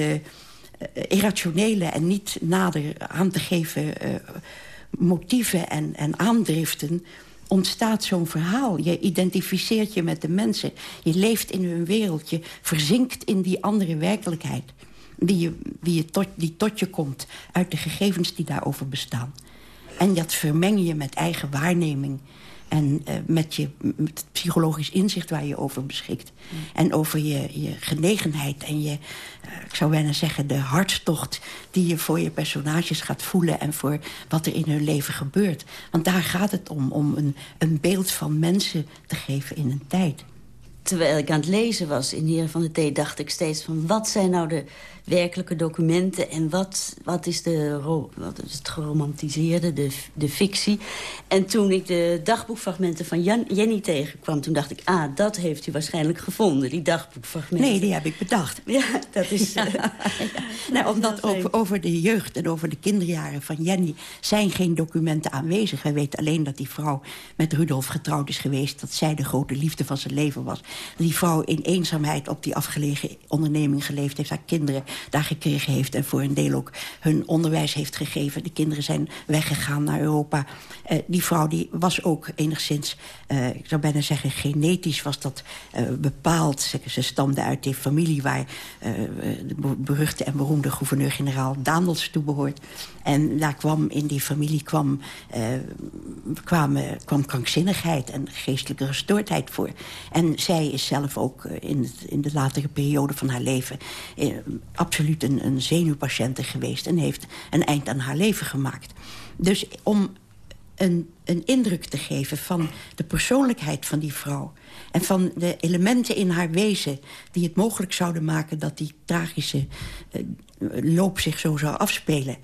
irrationele en niet nader aan te geven uh, motieven en, en aandriften ontstaat zo'n verhaal. Je identificeert je met de mensen. Je leeft in hun wereld. Je verzinkt in die andere werkelijkheid. Die, je, die, je die tot je komt uit de gegevens die daarover bestaan. En dat vermeng je met eigen waarneming. En uh, met, je, met het psychologisch inzicht waar je over beschikt. Mm. En over je, je genegenheid en je, uh, ik zou bijna zeggen, de hartstocht... die je voor je personages gaat voelen en voor wat er in hun leven gebeurt. Want daar gaat het om, om een, een beeld van mensen te geven in een tijd terwijl ik aan het lezen was in Heren van de Thee... dacht ik steeds van wat zijn nou de werkelijke documenten... en wat, wat, is, de, wat is het geromantiseerde, de, de fictie. En toen ik de dagboekfragmenten van Jan, Jenny tegenkwam... toen dacht ik, ah, dat heeft u waarschijnlijk gevonden, die dagboekfragmenten. Nee, die heb ik bedacht. Ja, dat is... Ja. ja. Nou, omdat over, over de jeugd en over de kinderjaren van Jenny... zijn geen documenten aanwezig. Hij weet alleen dat die vrouw met Rudolf getrouwd is geweest... dat zij de grote liefde van zijn leven was. Die vrouw in eenzaamheid op die afgelegen onderneming geleefd heeft... haar kinderen daar gekregen heeft... en voor een deel ook hun onderwijs heeft gegeven. De kinderen zijn weggegaan naar Europa. Uh, die vrouw die was ook enigszins, uh, ik zou bijna zeggen... genetisch was dat uh, bepaald. Ze, ze stamde uit die familie waar de beruchte en beroemde gouverneur-generaal Daendels toe behoort. En daar kwam in die familie kwam, kwam, kwam krankzinnigheid en geestelijke gestoordheid voor. En zij is zelf ook in, het, in de latere periode van haar leven... absoluut absoluut een, een zenuwpatiënte geweest... en heeft een eind aan haar leven gemaakt. Dus om een, een indruk te geven van de persoonlijkheid van die vrouw... en van de elementen in haar wezen die het mogelijk zouden maken... dat die tragische uh, loop zich zo zou afspelen...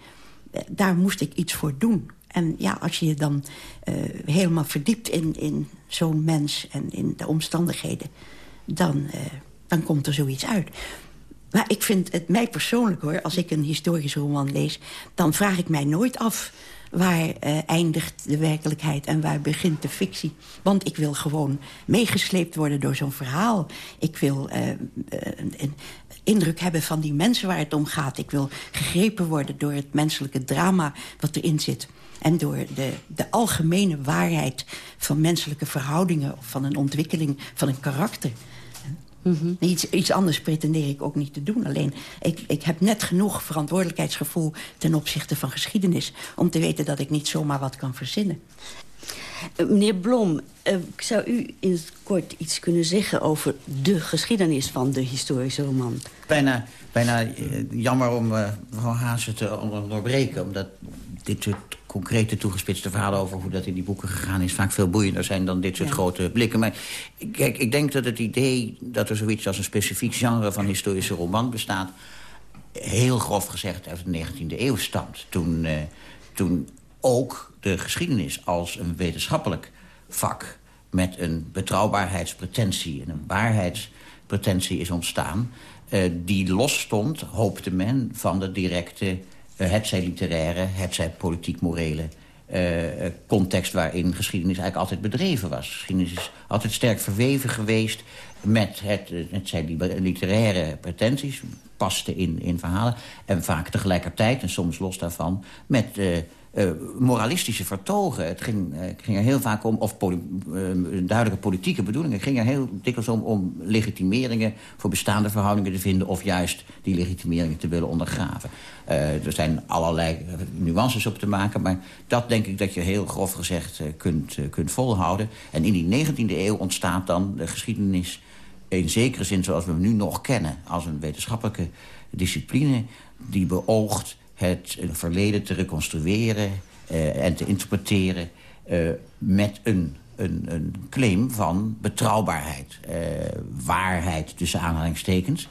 Daar moest ik iets voor doen. En ja, als je je dan uh, helemaal verdiept in, in zo'n mens en in de omstandigheden... dan, dan komt er zoiets uit. Maar ik vind het mij persoonlijk hoor, als ik een historische roman lees... dan vraag ik mij nooit af waar uh, eindigt de werkelijkheid en waar begint de fictie. Want ik wil gewoon meegesleept worden door zo'n verhaal. Ik wil een indruk hebben van die mensen waar het om gaat. Ik wil gegrepen worden door het menselijke drama wat erin zit. En door de, de algemene waarheid van menselijke verhoudingen... of van een ontwikkeling van een karakter... Mm -hmm. iets, iets anders pretendeer ik ook niet te doen. Alleen, ik, ik heb net genoeg verantwoordelijkheidsgevoel... ten opzichte van geschiedenis... om te weten dat ik niet zomaar wat kan verzinnen. Uh, meneer Blom, uh, zou u in het kort iets kunnen zeggen... over de geschiedenis van de historische roman? Bijna, bijna jammer om mevrouw Hazen te onderbreken... omdat dit soort concrete toegespitste verhalen over hoe dat in die boeken gegaan is... vaak veel boeiender zijn dan dit soort grote blikken. Maar kijk, ik denk dat het idee dat er zoiets als een specifiek genre van historische roman bestaat... heel grof gezegd uit de 19e eeuw stamt. Toen, uh, toen ook de geschiedenis als een wetenschappelijk vak... met een betrouwbaarheidspretentie en een waarheidspretentie is ontstaan... Uh, die los stond, hoopte men, van de directe hetzij literaire, hetzij politiek-morele uh, context waarin geschiedenis eigenlijk altijd bedreven was. Geschiedenis is altijd sterk verweven geweest met het, het literaire pretenties, paste in, in verhalen... en vaak tegelijkertijd, en soms los daarvan, met uh, moralistische vertogen. Het ging, uh, ging er heel vaak om, of poli duidelijke politieke bedoelingen... het ging er heel dikwijls om, om legitimeringen voor bestaande verhoudingen te vinden... of juist die legitimeringen te willen ondergraven. er zijn allerlei nuances op te maken, maar dat denk ik dat je heel grof gezegd kunt, kunt volhouden. En in die 19e eeuw ontstaat dan de geschiedenis in zekere zin zoals we hem nu nog kennen... als een wetenschappelijke discipline die beoogt het verleden te reconstrueren uh, en te interpreteren... Uh, met een, een, een, claim van betrouwbaarheid, uh, waarheid tussen aanhalingstekens...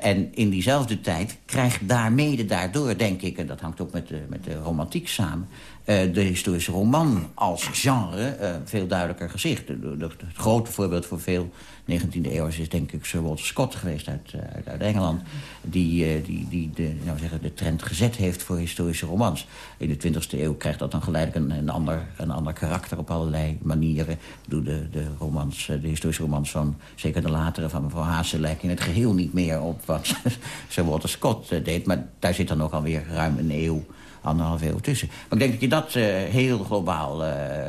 En in diezelfde tijd krijgt daarmede daardoor, denk ik... en dat hangt ook met de, met de romantiek samen... De historische roman als genre veel duidelijker gezicht. Het grote voorbeeld voor veel 19e eeuwers is denk ik Sir Walter Scott geweest uit, uit, uit Engeland... die, die, die de, nou zeggen, de trend gezet heeft voor historische romans. In de 20e eeuw krijgt dat dan geleidelijk een, een, ander, een ander karakter op allerlei manieren. Doe de, de, romans, de historische romans van, zeker de latere van mevrouw Haase... lijken in het geheel niet meer op wat Sir Walter Scott deed. Maar daar zit dan ook alweer ruim een eeuw anderhalf eeuw tussen. Maar ik denk dat je dat heel globaal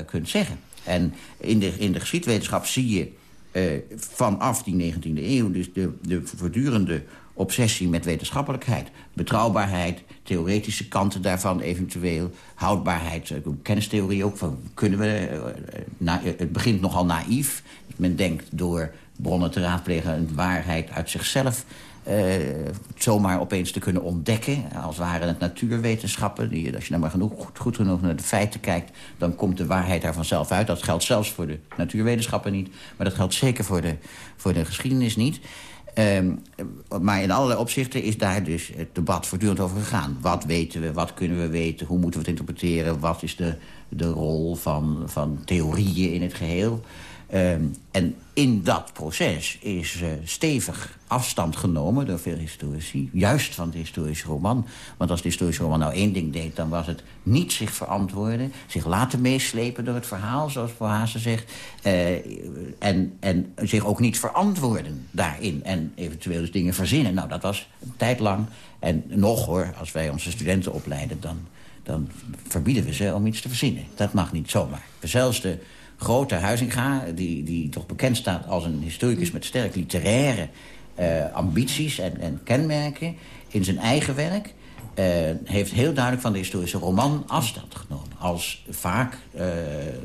kunt zeggen. En in de, in de geschiedwetenschap zie je uh, vanaf die 19e eeuw... dus de, de voortdurende obsessie met wetenschappelijkheid. Betrouwbaarheid, theoretische kanten daarvan eventueel. Houdbaarheid, kennistheorie ook. Van, kunnen we, na, het begint nogal naïef. Men denkt door bronnen te raadplegen een waarheid uit zichzelf uh, zomaar opeens te kunnen ontdekken. Als waren het natuurwetenschappen. Die, als je nou maar genoeg, goed, genoeg naar de feiten kijkt... dan komt de waarheid daar vanzelf uit. Dat geldt zelfs voor de natuurwetenschappen niet. Maar dat geldt zeker voor de, voor de geschiedenis niet. Um, maar in allerlei opzichten is daar dus het debat voortdurend over gegaan. Wat weten we, wat kunnen we weten, hoe moeten we het interpreteren... wat is de, de rol van, van theorieën in het geheel... Um, en in dat proces is uh, stevig afstand genomen door veel historici. Juist van de historische roman. Want als de historische roman nou één ding deed... dan was het niet zich verantwoorden. Zich laten meeslepen door het verhaal, zoals Voor Haase zegt. Uh, en, en zich ook niet verantwoorden daarin. En eventueel dus dingen verzinnen. Nou, dat was een tijd lang. En nog hoor, als wij onze studenten opleiden... dan, dan verbieden we ze om iets te verzinnen. Dat mag niet zomaar. Zelfs de grote Huizinga, die, die toch bekend staat als een historicus met sterk literaire uh, ambities en, en, kenmerken in zijn eigen werk... Uh, heeft heel duidelijk van de historische roman afstand genomen. Als vaak uh,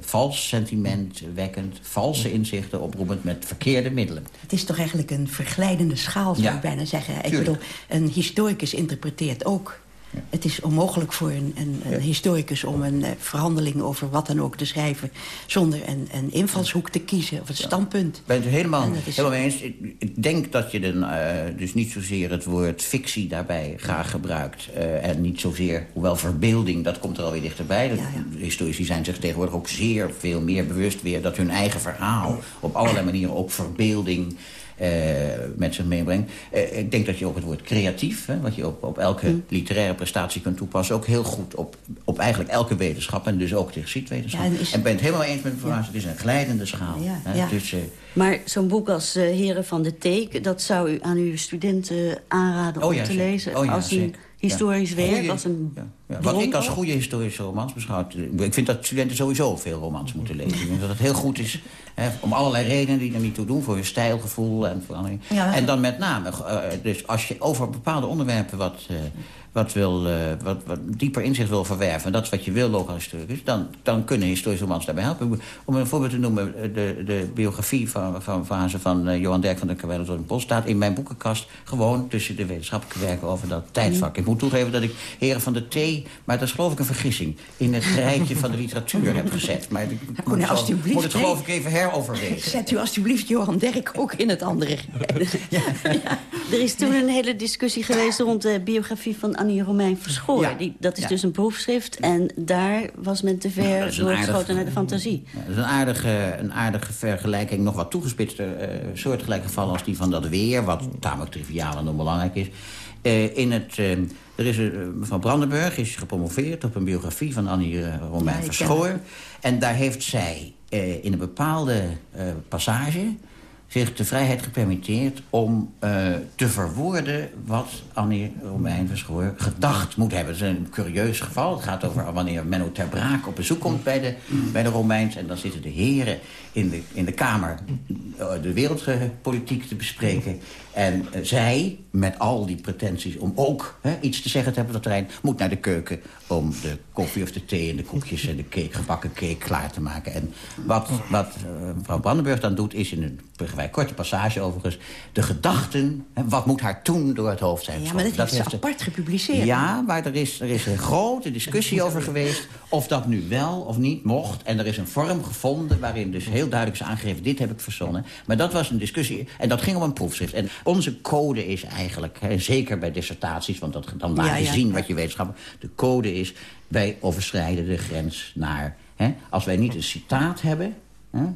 vals sentiment wekkend, valse inzichten oproepend met verkeerde middelen. Het is toch eigenlijk een verglijdende schaal, zou ja. ik bijna zeggen. Ik bedoel, een historicus interpreteert ook. Het is onmogelijk voor een, een, historicus om een uh, verhandeling over wat dan ook te schrijven... zonder een, een invalshoek te kiezen of een standpunt. Ik ben het helemaal, is... helemaal eens. Ik, ik, denk dat je dan, uh, dus niet zozeer het woord fictie daarbij graag gebruikt. Uh, en niet zozeer, hoewel verbeelding, dat komt er alweer dichterbij. Historici zijn zich tegenwoordig ook zeer veel meer bewust weer... dat hun eigen verhaal op allerlei manieren ook verbeelding... Uh, met zich meebrengt. Uh, ik denk dat je ook het woord creatief, hè, wat je op, op elke mm. literaire prestatie kunt toepassen... ook heel goed op, op eigenlijk elke wetenschap en dus ook de geschiedwetenschap. Ja, is... En ben het helemaal eens met mevrouw ja. het is een glijdende schaal. Ja, hè. Dus, uh, maar zo'n boek als Heren van de Teek... dat zou u aan uw studenten aanraden oh, om te lezen? Oh, als een historisch werk, als een ja. Wat ik als goede historische romans beschouw... ik vind dat studenten sowieso veel romans moeten lezen. Ik dat het heel goed is Hè, om allerlei redenen die er niet toe doen. Voor je stijlgevoel en verandering. Ja. En dan met name, eh, dus als je over bepaalde onderwerpen wat, eh, wat, wil, eh, wat, wat dieper inzicht wil verwerven... en dat is wat je wil historicus, dan, dan kunnen historische romans daarbij helpen. Om een voorbeeld te noemen, eh, de, de biografie van, van, van, van eh, Johan Derk van der Kwijlen tot in Bos... staat in mijn boekenkast gewoon tussen de wetenschappelijke werken over dat tijdvak. Ik moet toegeven dat ik Heren van de Thee, maar dat is geloof ik een vergissing... in het rijtje van de literatuur heb gezet. Maar ik moet, nou, het, alsjeblieft, moet het geloof ik even heroverwegen. Zet u alstublieft Johan Derk ook in het andere. Er is toen een hele discussie geweest rond de biografie van Annie Romein Verschoor. Ja. Die, dat is Ja. dus een proefschrift en daar was men te ver doorgeschoten naar de fantasie. Dat is een aardige, een aardige vergelijking, nog wat toegespitster eh soortgelijke geval als die van dat weer... wat tamelijk triviaal en onbelangrijk is. Eh, in het, eh, er is, mevrouw Brandenburg is gepromoveerd op een biografie van Annie Romein Ja, Verschoor. En daar heeft zij eh, in een bepaalde eh, passage zich de vrijheid gepermitteerd om eh, te verwoorden wat Annie Romein Verschoor gedacht moet hebben. Het is een curieus geval. Het gaat over wanneer Menno ter Braak op bezoek komt bij de, bij de Romeins. En dan zitten de heren in de, in de Kamer eh, de wereldpolitiek te bespreken. En eh, zij, met al die pretenties om ook hè, iets te zeggen te hebben op dat terrein... moet naar de keuken om de koffie of de thee en de koekjes en de cake, gebakken cake klaar te maken. En wat, wat mevrouw Brandenburg dan doet, is in een vrij korte passage overigens... de gedachten, hè, wat moet haar toen door het hoofd zijn Ja, maar dat geschoten. heeft ze apart gepubliceerd. ja, maar er is, er is een grote discussie over geweest... of dat nu wel of niet mocht. En er is een vorm gevonden waarin dus heel duidelijk is aangegeven... dit heb ik verzonnen. Maar dat was een discussie en dat ging om een proefschrift. En onze code is eigenlijk, hè, zeker bij dissertaties... want dat, dan laat je ja. zien wat je wetenschap... de code is, wij overschrijden de grens naar... Hè, als wij niet een citaat hebben... Hè, eh,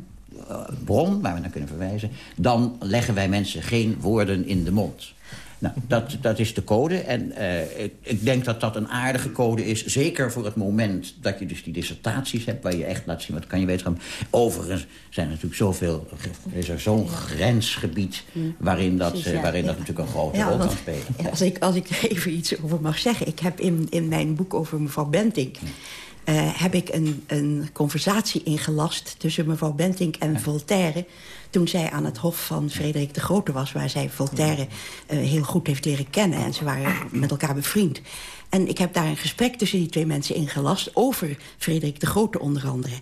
bron waar we naar kunnen verwijzen... dan leggen wij mensen geen woorden in de mond. Nou, dat, dat is de code. En eh, ik, ik denk dat dat een aardige code is. Zeker voor het moment dat je dus die dissertaties hebt... waar je echt laat zien wat kan je wetenschap. Overigens zijn er natuurlijk zoveel... is er zo'n grensgebied... waarin dat, Precies, eh, ja, waarin dat natuurlijk een grote Ja, rol kan spelen. als, ik, als ik er even iets over mag zeggen. Ik heb in, in mijn boek over mevrouw Bentink... eh, heb ik een, een conversatie ingelast tussen mevrouw Bentink en Voltaire... toen zij aan het hof van Frederik de Grote was... waar zij Voltaire eh, heel goed heeft leren kennen. En ze waren met elkaar bevriend. En ik heb daar een gesprek tussen die twee mensen ingelast... over Frederik de Grote onder andere.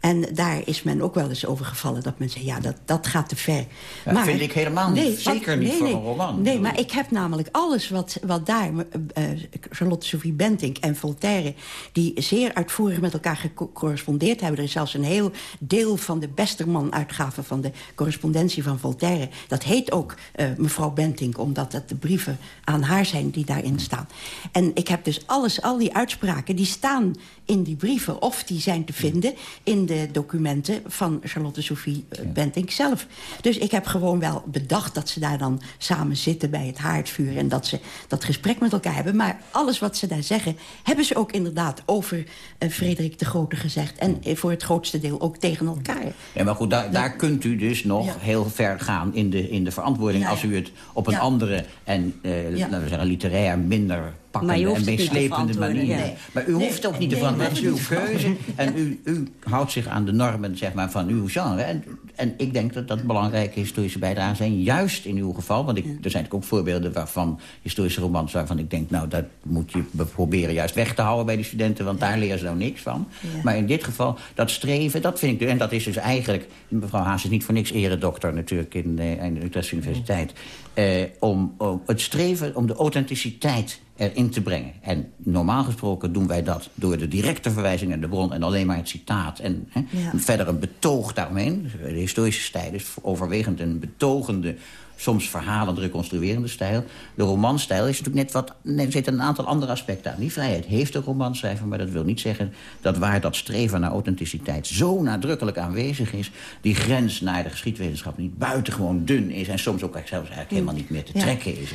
En daar is men ook wel eens over gevallen dat men zei... ja, dat, dat gaat te ver. Ja, vind ik helemaal niet. Zeker niet voor een roman. Nee, maar ik heb namelijk alles wat, wat daar... eh, Charlotte Sophie Bentink en Voltaire... die zeer uitvoerig met elkaar gecorrespondeerd hebben. Er is zelfs een heel deel van de Besterman-uitgave... van de correspondentie van Voltaire. Dat heet ook eh, mevrouw Bentink... omdat dat de brieven aan haar zijn die daarin staan. En ik heb dus alles, al die uitspraken... die staan in die brieven of die zijn te vinden... in de documenten van Charlotte Sophie eh, Bentink zelf. Dus ik heb gewoon wel bedacht dat ze daar dan samen zitten bij het haardvuur... en dat ze dat gesprek met elkaar hebben. Maar alles wat ze daar zeggen, hebben ze ook inderdaad over eh, Frederik de Grote gezegd. En voor het grootste deel ook tegen elkaar. Ja, maar goed, daar, daar kunt u dus nog Ja. heel ver gaan in de, in de verantwoording... Ja, ja. als u het op een Ja. andere en, eh, Ja. laten we zeggen, literair minder pakkende en meeslepende manier. ja. Maar u hoeft ook niet te verantwoorden. maar Dat is uw keuze. En u, u houdt zich aan de normen zeg maar, van uw genre. En, en ik denk dat dat belangrijke historische bijdragen zijn. Juist in uw geval. Want ik, er zijn natuurlijk ook voorbeelden waarvan historische romans... waarvan ik denk, nou, dat moet je be- proberen juist weg te houden bij die studenten. Want daar leren ze nou niks van. Maar in dit geval, dat streven, dat vind ik... dus- En dat is dus eigenlijk... Mevrouw Haas is niet voor niks eredokter natuurlijk in, eh, in de Utrechtse Universiteit. Eh, om, om het streven om de authenticiteit erin te brengen. En normaal gesproken doen wij dat door de directe verwijzing naar de bron... en alleen maar het citaat. En hè, Ja. verder een betoog daaromheen. De historische stijl is overwegend een betogende... soms verhalend reconstruerende stijl. De romanstijl is natuurlijk net wat... Er zitten een aantal andere aspecten aan. Die vrijheid heeft de romanschrijver, maar dat wil niet zeggen... dat waar dat streven naar authenticiteit zo nadrukkelijk aanwezig is... die grens naar de geschiedwetenschap niet buitengewoon dun is... en soms ook zelfs eigenlijk helemaal niet meer te trekken is-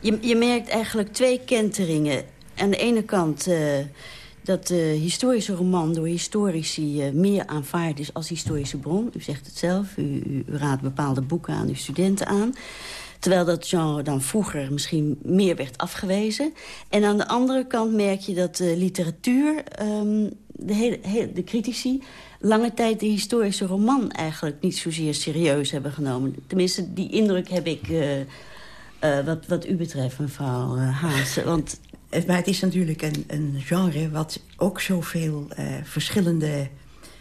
Je, je merkt eigenlijk twee kenteringen. Aan de ene kant eh, dat de historische roman door historici eh, meer aanvaard is als historische bron. U zegt het zelf, u, u raadt bepaalde boeken aan uw studenten aan. Terwijl dat genre dan vroeger misschien meer werd afgewezen. En aan de andere kant merk je dat de literatuur ehm, de, hele, de critici lange tijd de historische roman eigenlijk niet zozeer serieus hebben genomen. Tenminste, die indruk heb ik uh, uh, wat, wat u betreft, mevrouw Haas. Want... Maar het is natuurlijk een, een genre wat ook zoveel verschillende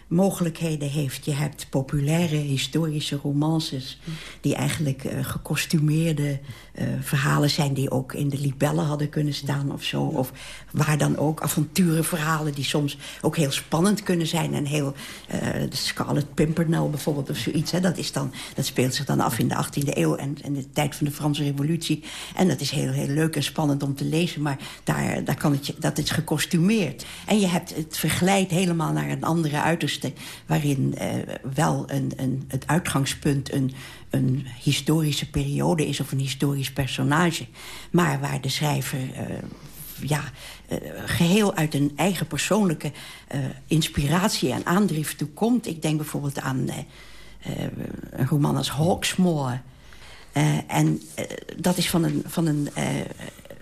mogelijkheden heeft. Je hebt populaire historische romances... die eigenlijk uh, gekostumeerde uh, verhalen zijn... die ook in de libellen hadden kunnen staan of zo. Of waar dan ook avonturenverhalen... die soms ook heel spannend kunnen zijn. En heel... Uh, de Scarlet Pimpernel bijvoorbeeld of zoiets. Hè, dat, is dan, dat speelt zich dan af in de 18e eeuw... en, de tijd van de Franse revolutie. En dat is heel, heel leuk en spannend om te lezen. Maar daar, daar kan het, dat is gekostumeerd. En je hebt het verglijdt helemaal naar een andere uiterste waarin uh, wel een, een, het uitgangspunt een, een historische periode is... of een historisch personage. Maar waar de schrijver... Uh, ja, uh, geheel uit een eigen persoonlijke inspiratie en aandrift toe komt. Ik denk bijvoorbeeld aan een roman als Hawksmoor... en dat is van een, van een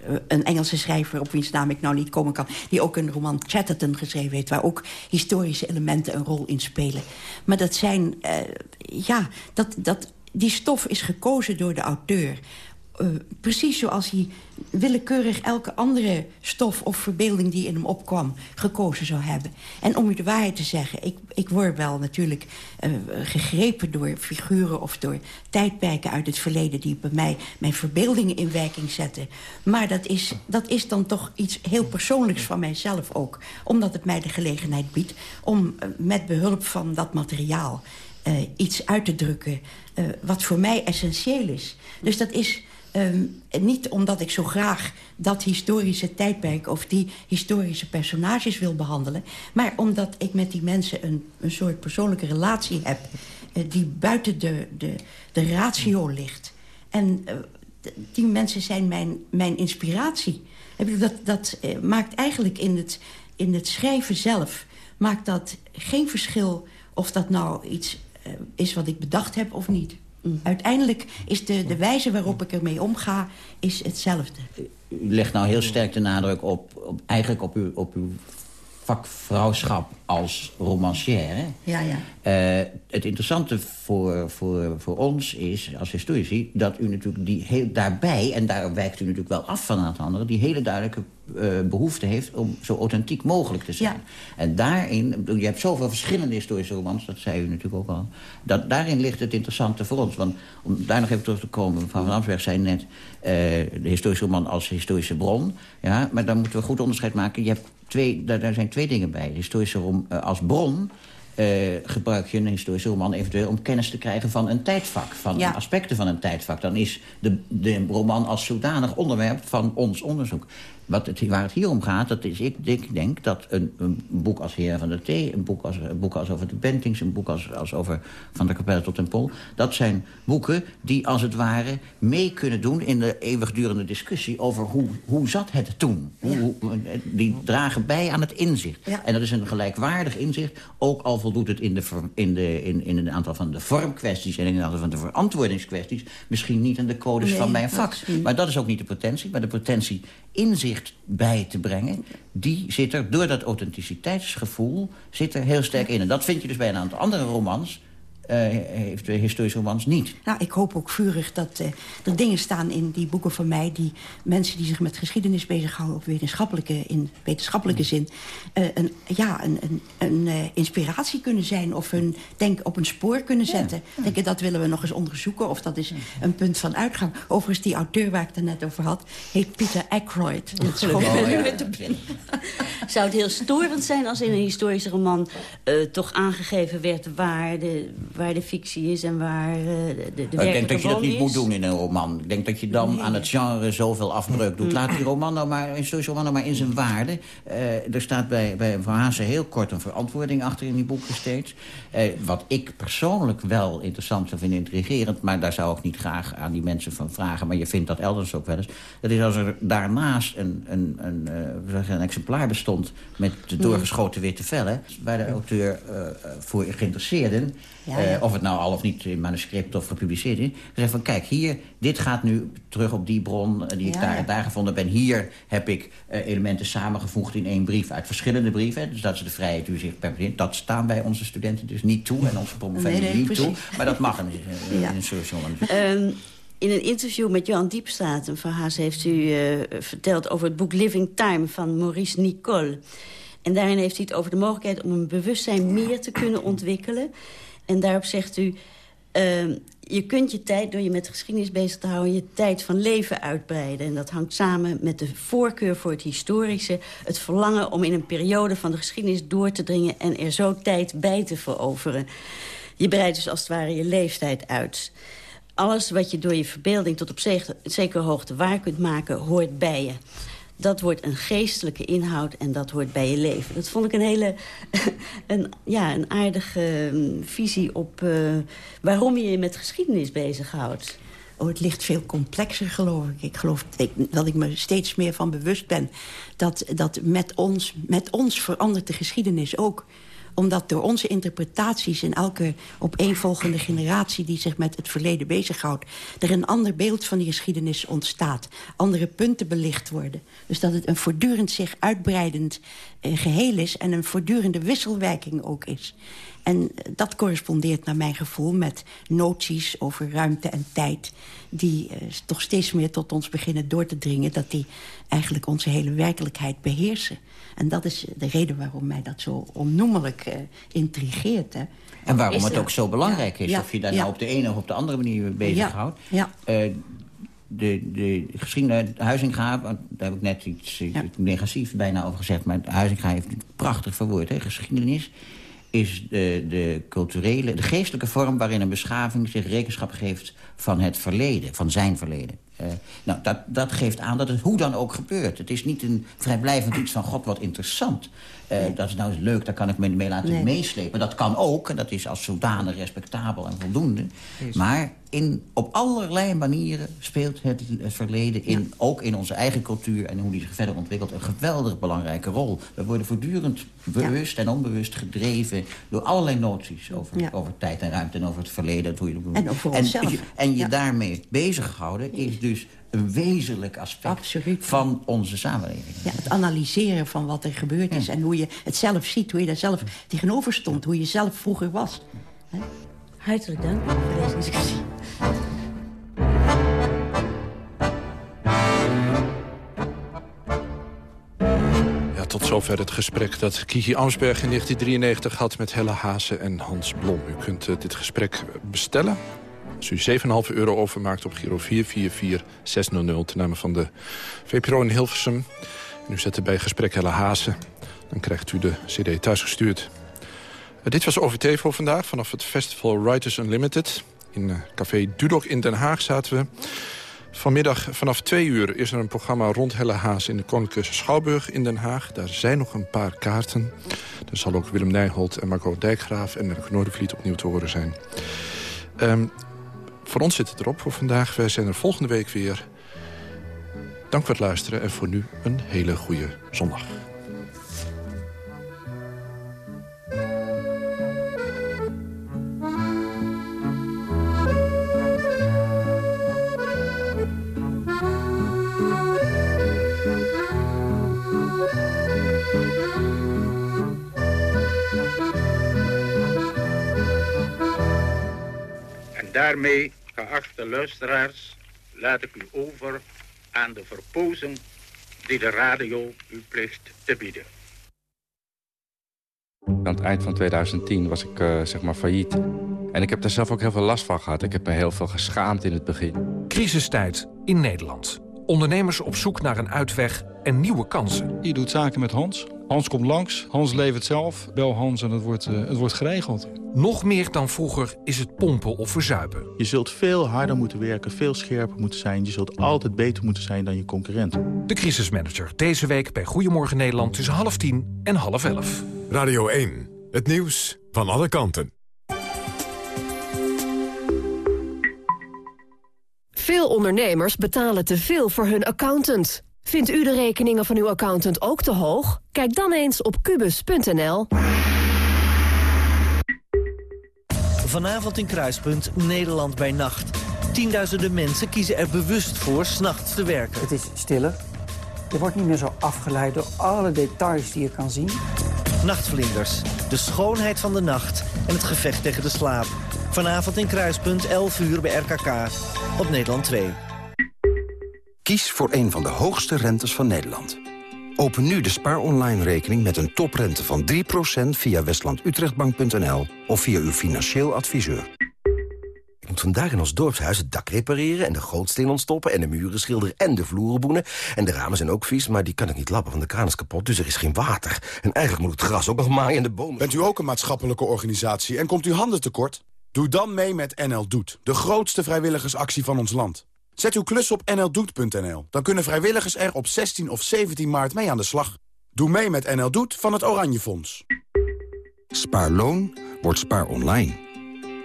eh, een Engelse schrijver op wiens naam ik nou niet komen kan... die ook een roman Chatterton geschreven heeft... waar ook historische elementen een rol in spelen. Maar dat zijn... Ja, dat, dat, die stof is gekozen door de auteur uh, precies zoals hij willekeurig elke andere stof of verbeelding die in hem opkwam gekozen zou hebben. En om u de waarheid te zeggen, ik, ik word wel natuurlijk uh, gegrepen door figuren of door tijdperken uit het verleden die bij mij mijn verbeeldingen in werking zetten. Maar dat is, dat is dan toch iets heel persoonlijks van mijzelf ook. Omdat het mij de gelegenheid biedt om uh, met behulp van dat materiaal iets uit te drukken wat voor mij essentieel is. Dus dat is Um, niet omdat ik zo graag dat historische tijdperk... of die historische personages wil behandelen... maar omdat ik met die mensen een, een soort persoonlijke relatie heb... Uh, die buiten de, de, de ratio ligt. En die mensen zijn mijn, mijn inspiratie. Dat, dat maakt eigenlijk in het, in het schrijven zelf... maakt dat geen verschil of dat nou iets is wat ik bedacht heb of niet. Mm. Uiteindelijk is de, de wijze waarop ik ermee omga, is hetzelfde. U legt nou heel sterk de nadruk op, op eigenlijk op uw, op uw vakvrouwschap als romancière. Ja, ja. Uh, het interessante voor, voor, voor ons is, als historici... dat u natuurlijk die heel, daarbij, en daar wijkt u natuurlijk wel af van een aantal anderen... die hele duidelijke uh, behoefte heeft om zo authentiek mogelijk te zijn. Ja. En daarin, je hebt zoveel verschillende historische romans... dat zei u natuurlijk ook al. Dat, daarin ligt het interessante voor ons. Want om daar nog even terug te komen... mevrouw van Amsberg zei net... Uh, de historische roman als historische bron. Ja, maar dan moeten we goed onderscheid maken. Je hebt twee, daar, daar zijn twee dingen bij. De historische roman uh, als bron... Uh, gebruik je een historische roman eventueel om kennis te krijgen van een tijdvak. Van ja. aspecten van een tijdvak. Dan is de, de roman als zodanig onderwerp van ons onderzoek. Wat het, waar het hier om gaat, dat is, ik, ik denk dat een, een, boek als Heer van de Thee... een boek als, een boek als over de Bentings, een boek als, als over Van de Kapelle tot en Pol... dat zijn boeken die als het ware mee kunnen doen... in de eeuwigdurende discussie over hoe, hoe zat het toen. Hoe, hoe, die dragen bij aan het inzicht. Ja. En dat is een gelijkwaardig inzicht. Ook al voldoet het in, de, in, de, in, in een aantal van de vormkwesties... en in een aantal van de verantwoordingskwesties... misschien niet in de codes nee, van mijn vak. Maar dat is ook niet de potentie. Maar de potentie inzicht bij te brengen... die zit er, door dat authenticiteitsgevoel, zit er heel sterk in. En dat vind je dus bij een aantal andere romans... Uh, heeft de historische romans niet. Nou, ik hoop ook vurig dat uh, er dingen staan in die boeken van mij... die mensen die zich met geschiedenis bezighouden... op wetenschappelijke, in wetenschappelijke mm. zin... Uh, een, ja, een, een, een inspiratie kunnen zijn... of hun denk op een spoor kunnen zetten. Ja. Denk, dat willen we nog eens onderzoeken. Of dat is een punt van uitgang. Overigens, die auteur waar ik het net over had... heet Peter Ackroyd. Dat oh, ja. Zou het heel storend zijn als in een historische roman... toch aangegeven werd waar de waar de fictie is en waar uh, de, de Ik denk dat je dat niet is. moet doen in een roman. Ik denk dat je dan nee. aan het genre zoveel afbreuk doet. Mm. Laat die roman nou maar, een roman nou maar in zijn waarde. Uh, er staat bij, bij Van heel kort een verantwoording achter in die boeken steeds. Uh, wat ik persoonlijk wel interessant vind, intrigerend... maar daar zou ik niet graag aan die mensen van vragen... maar je vindt dat elders ook wel eens... dat is als er daarnaast een, een, een, een exemplaar bestond... met de doorgeschoten witte vellen... waar de auteur voor geïnteresseerden... Ja. Eh, of het nou al of niet in manuscript of gepubliceerd is. Gezegd van, kijk, hier, dit gaat nu terug op die bron die ik daar, daar gevonden ben. Hier heb ik elementen samengevoegd in één brief uit verschillende brieven. Dus dat is de vrijheid u zich permitteert. Dat staan wij onze studenten dus niet toe en onze promovendi nee, nee, niet toe. Maar dat mag in, in een social um, in een interview met Johan Diepstaten van Haas heeft u uh, verteld over het boek Living Time van Maurice Nicole. En daarin heeft hij het over de mogelijkheid om een bewustzijn meer te kunnen ontwikkelen. En daarop zegt u, uh, je kunt je tijd, door je met geschiedenis bezig te houden... je tijd van leven uitbreiden. En dat hangt samen met de voorkeur voor het historische... het verlangen om in een periode van de geschiedenis door te dringen... en er zo tijd bij te veroveren. Je breidt dus als het ware je leeftijd uit alles wat je door je verbeelding tot op zekere hoogte waar kunt maken... hoort bij je. Dat wordt een geestelijke inhoud en dat hoort bij je leven. Dat vond ik een hele een, ja, een aardige um, visie op uh, waarom je je met geschiedenis bezighoudt. Oh, het ligt veel complexer, geloof ik. Ik geloof ik, dat ik me steeds meer van bewust ben... dat, dat met, ons, met ons verandert de geschiedenis ook omdat door onze interpretaties in elke opeenvolgende generatie... die zich met het verleden bezighoudt... er een ander beeld van die geschiedenis ontstaat. Andere punten belicht worden. Dus dat het een voortdurend zich uitbreidend eh, geheel is... en een voortdurende wisselwerking ook is. En dat correspondeert naar mijn gevoel met noties over ruimte en tijd... die uh, toch steeds meer tot ons beginnen door te dringen... dat die eigenlijk onze hele werkelijkheid beheersen. En dat is de reden waarom mij dat zo onnoemelijk uh, intrigeert. Hè. En waarom het ook zo belangrijk is... of je daar nou op de ene of op de andere manier bezighoudt. Ja. Uh, de, de geschiedenis, Huizinga, daar heb ik net iets, iets negatiefs bijna over gezegd... maar Huizinga heeft het prachtig verwoord. Hè. Geschiedenis is de, de culturele, de geestelijke vorm... waarin een beschaving zich rekenschap geeft van het verleden, van zijn verleden. Uh, nou, dat, dat geeft aan dat het hoe dan ook gebeurt. Het is niet een vrijblijvend iets van, god, wat interessant. Uh, Dat is nou leuk, daar kan ik me mee laten meeslepen. Dat kan ook, en dat is als zodanig respectabel en voldoende. Maar in, op allerlei manieren speelt het, het verleden... In, ook in onze eigen cultuur en hoe die zich verder ontwikkelt... een geweldig belangrijke rol. We worden voortdurend bewust en onbewust gedreven... door allerlei noties over, over tijd en ruimte en over het verleden. Hoe je en over onszelf. En, en je daarmee bezighouden is dus een wezenlijk aspect van onze samenleving. Ja, het analyseren van wat er gebeurd is en hoe je het zelf ziet, hoe je daar zelf tegenover stond, hoe je zelf vroeger was. Hartelijk dank voor deze discussie. Tot zover het gesprek dat Kiki Amsberg in 1993 had met Helle Haase en Hans Blom. U kunt uh, dit gesprek bestellen als u 7,5 euro overmaakt op Giro 444600... ten name van de VPRO in Hilversum... en u zet erbij gesprek Helle Hazen... dan krijgt u de cd thuisgestuurd. Uh, dit was OVT voor vandaag vanaf het festival Writers Unlimited. In uh, Café Dudok in Den Haag zaten we. Vanmiddag vanaf twee uur is er een programma rond Helle Haas in de Koninklijke Schouwburg in Den Haag. Daar zijn nog een paar kaarten. Er zal ook Willem Nijholt en Marco Dijkgraaf en Merk Noordervliet opnieuw te horen zijn. Um, voor ons zit het erop voor vandaag. Wij zijn er volgende week weer. Dank voor het luisteren en voor nu een hele goede zondag. Daarmee, geachte luisteraars, laat ik u over aan de verpozen die de radio u plicht te bieden. Aan het eind van 2010 was ik uh, zeg maar failliet. En ik heb daar zelf ook heel veel last van gehad. Ik heb me heel veel geschaamd in het begin. Crisistijd in Nederland. Ondernemers op zoek naar een uitweg en nieuwe kansen. Je doet zaken met Hans. Hans komt langs, Hans levert zelf. Bel Hans en het wordt, uh, het wordt geregeld. Nog meer dan vroeger is het pompen of verzuipen. Je zult veel harder moeten werken, veel scherper moeten zijn. Je zult altijd beter moeten zijn dan je concurrent. De crisismanager, deze week bij Goedemorgen Nederland tussen half tien en half elf. Radio 1, het nieuws van alle kanten. Veel ondernemers betalen te veel voor hun accountant. Vindt u de rekeningen van uw accountant ook te hoog? Kijk dan eens op kubus.nl. Vanavond in Kruispunt Nederland bij nacht. Tienduizenden mensen kiezen er bewust voor s'nachts te werken. Het is stiller. Je wordt niet meer zo afgeleid door alle details die je kan zien. Nachtvlinders, de schoonheid van de nacht en het gevecht tegen de slaap. Vanavond in Kruispunt, 11 uur bij RKK, op Nederland 2. Kies voor een van de hoogste rentes van Nederland. Open nu de Spaar Online rekening met een toprente van 3% via westlandutrechtbank.nl of via uw financieel adviseur. Ik moet vandaag in ons dorpshuis het dak repareren... en de gootsteen ontstoppen en de muren schilderen en de vloeren boenen. En de ramen zijn ook vies, maar die kan ik niet lappen, want de kraan is kapot. Dus er is geen water. En eigenlijk moet het gras ook nog maaien en de bomen... Bent u ook een maatschappelijke organisatie en komt u handen tekort? Doe dan mee met NL Doet, de grootste vrijwilligersactie van ons land. Zet uw klus op nldoet.nl. Dan kunnen vrijwilligers er op 16 of 17 maart mee aan de slag. Doe mee met NL Doet van het Oranje Fonds. Spaarloon wordt spaar online.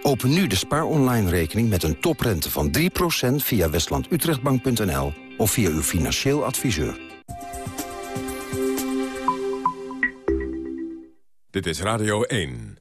Open nu de spaar online rekening met een toprente van 3% via westlandutrechtbank.nl of via uw financieel adviseur. Dit is Radio 1.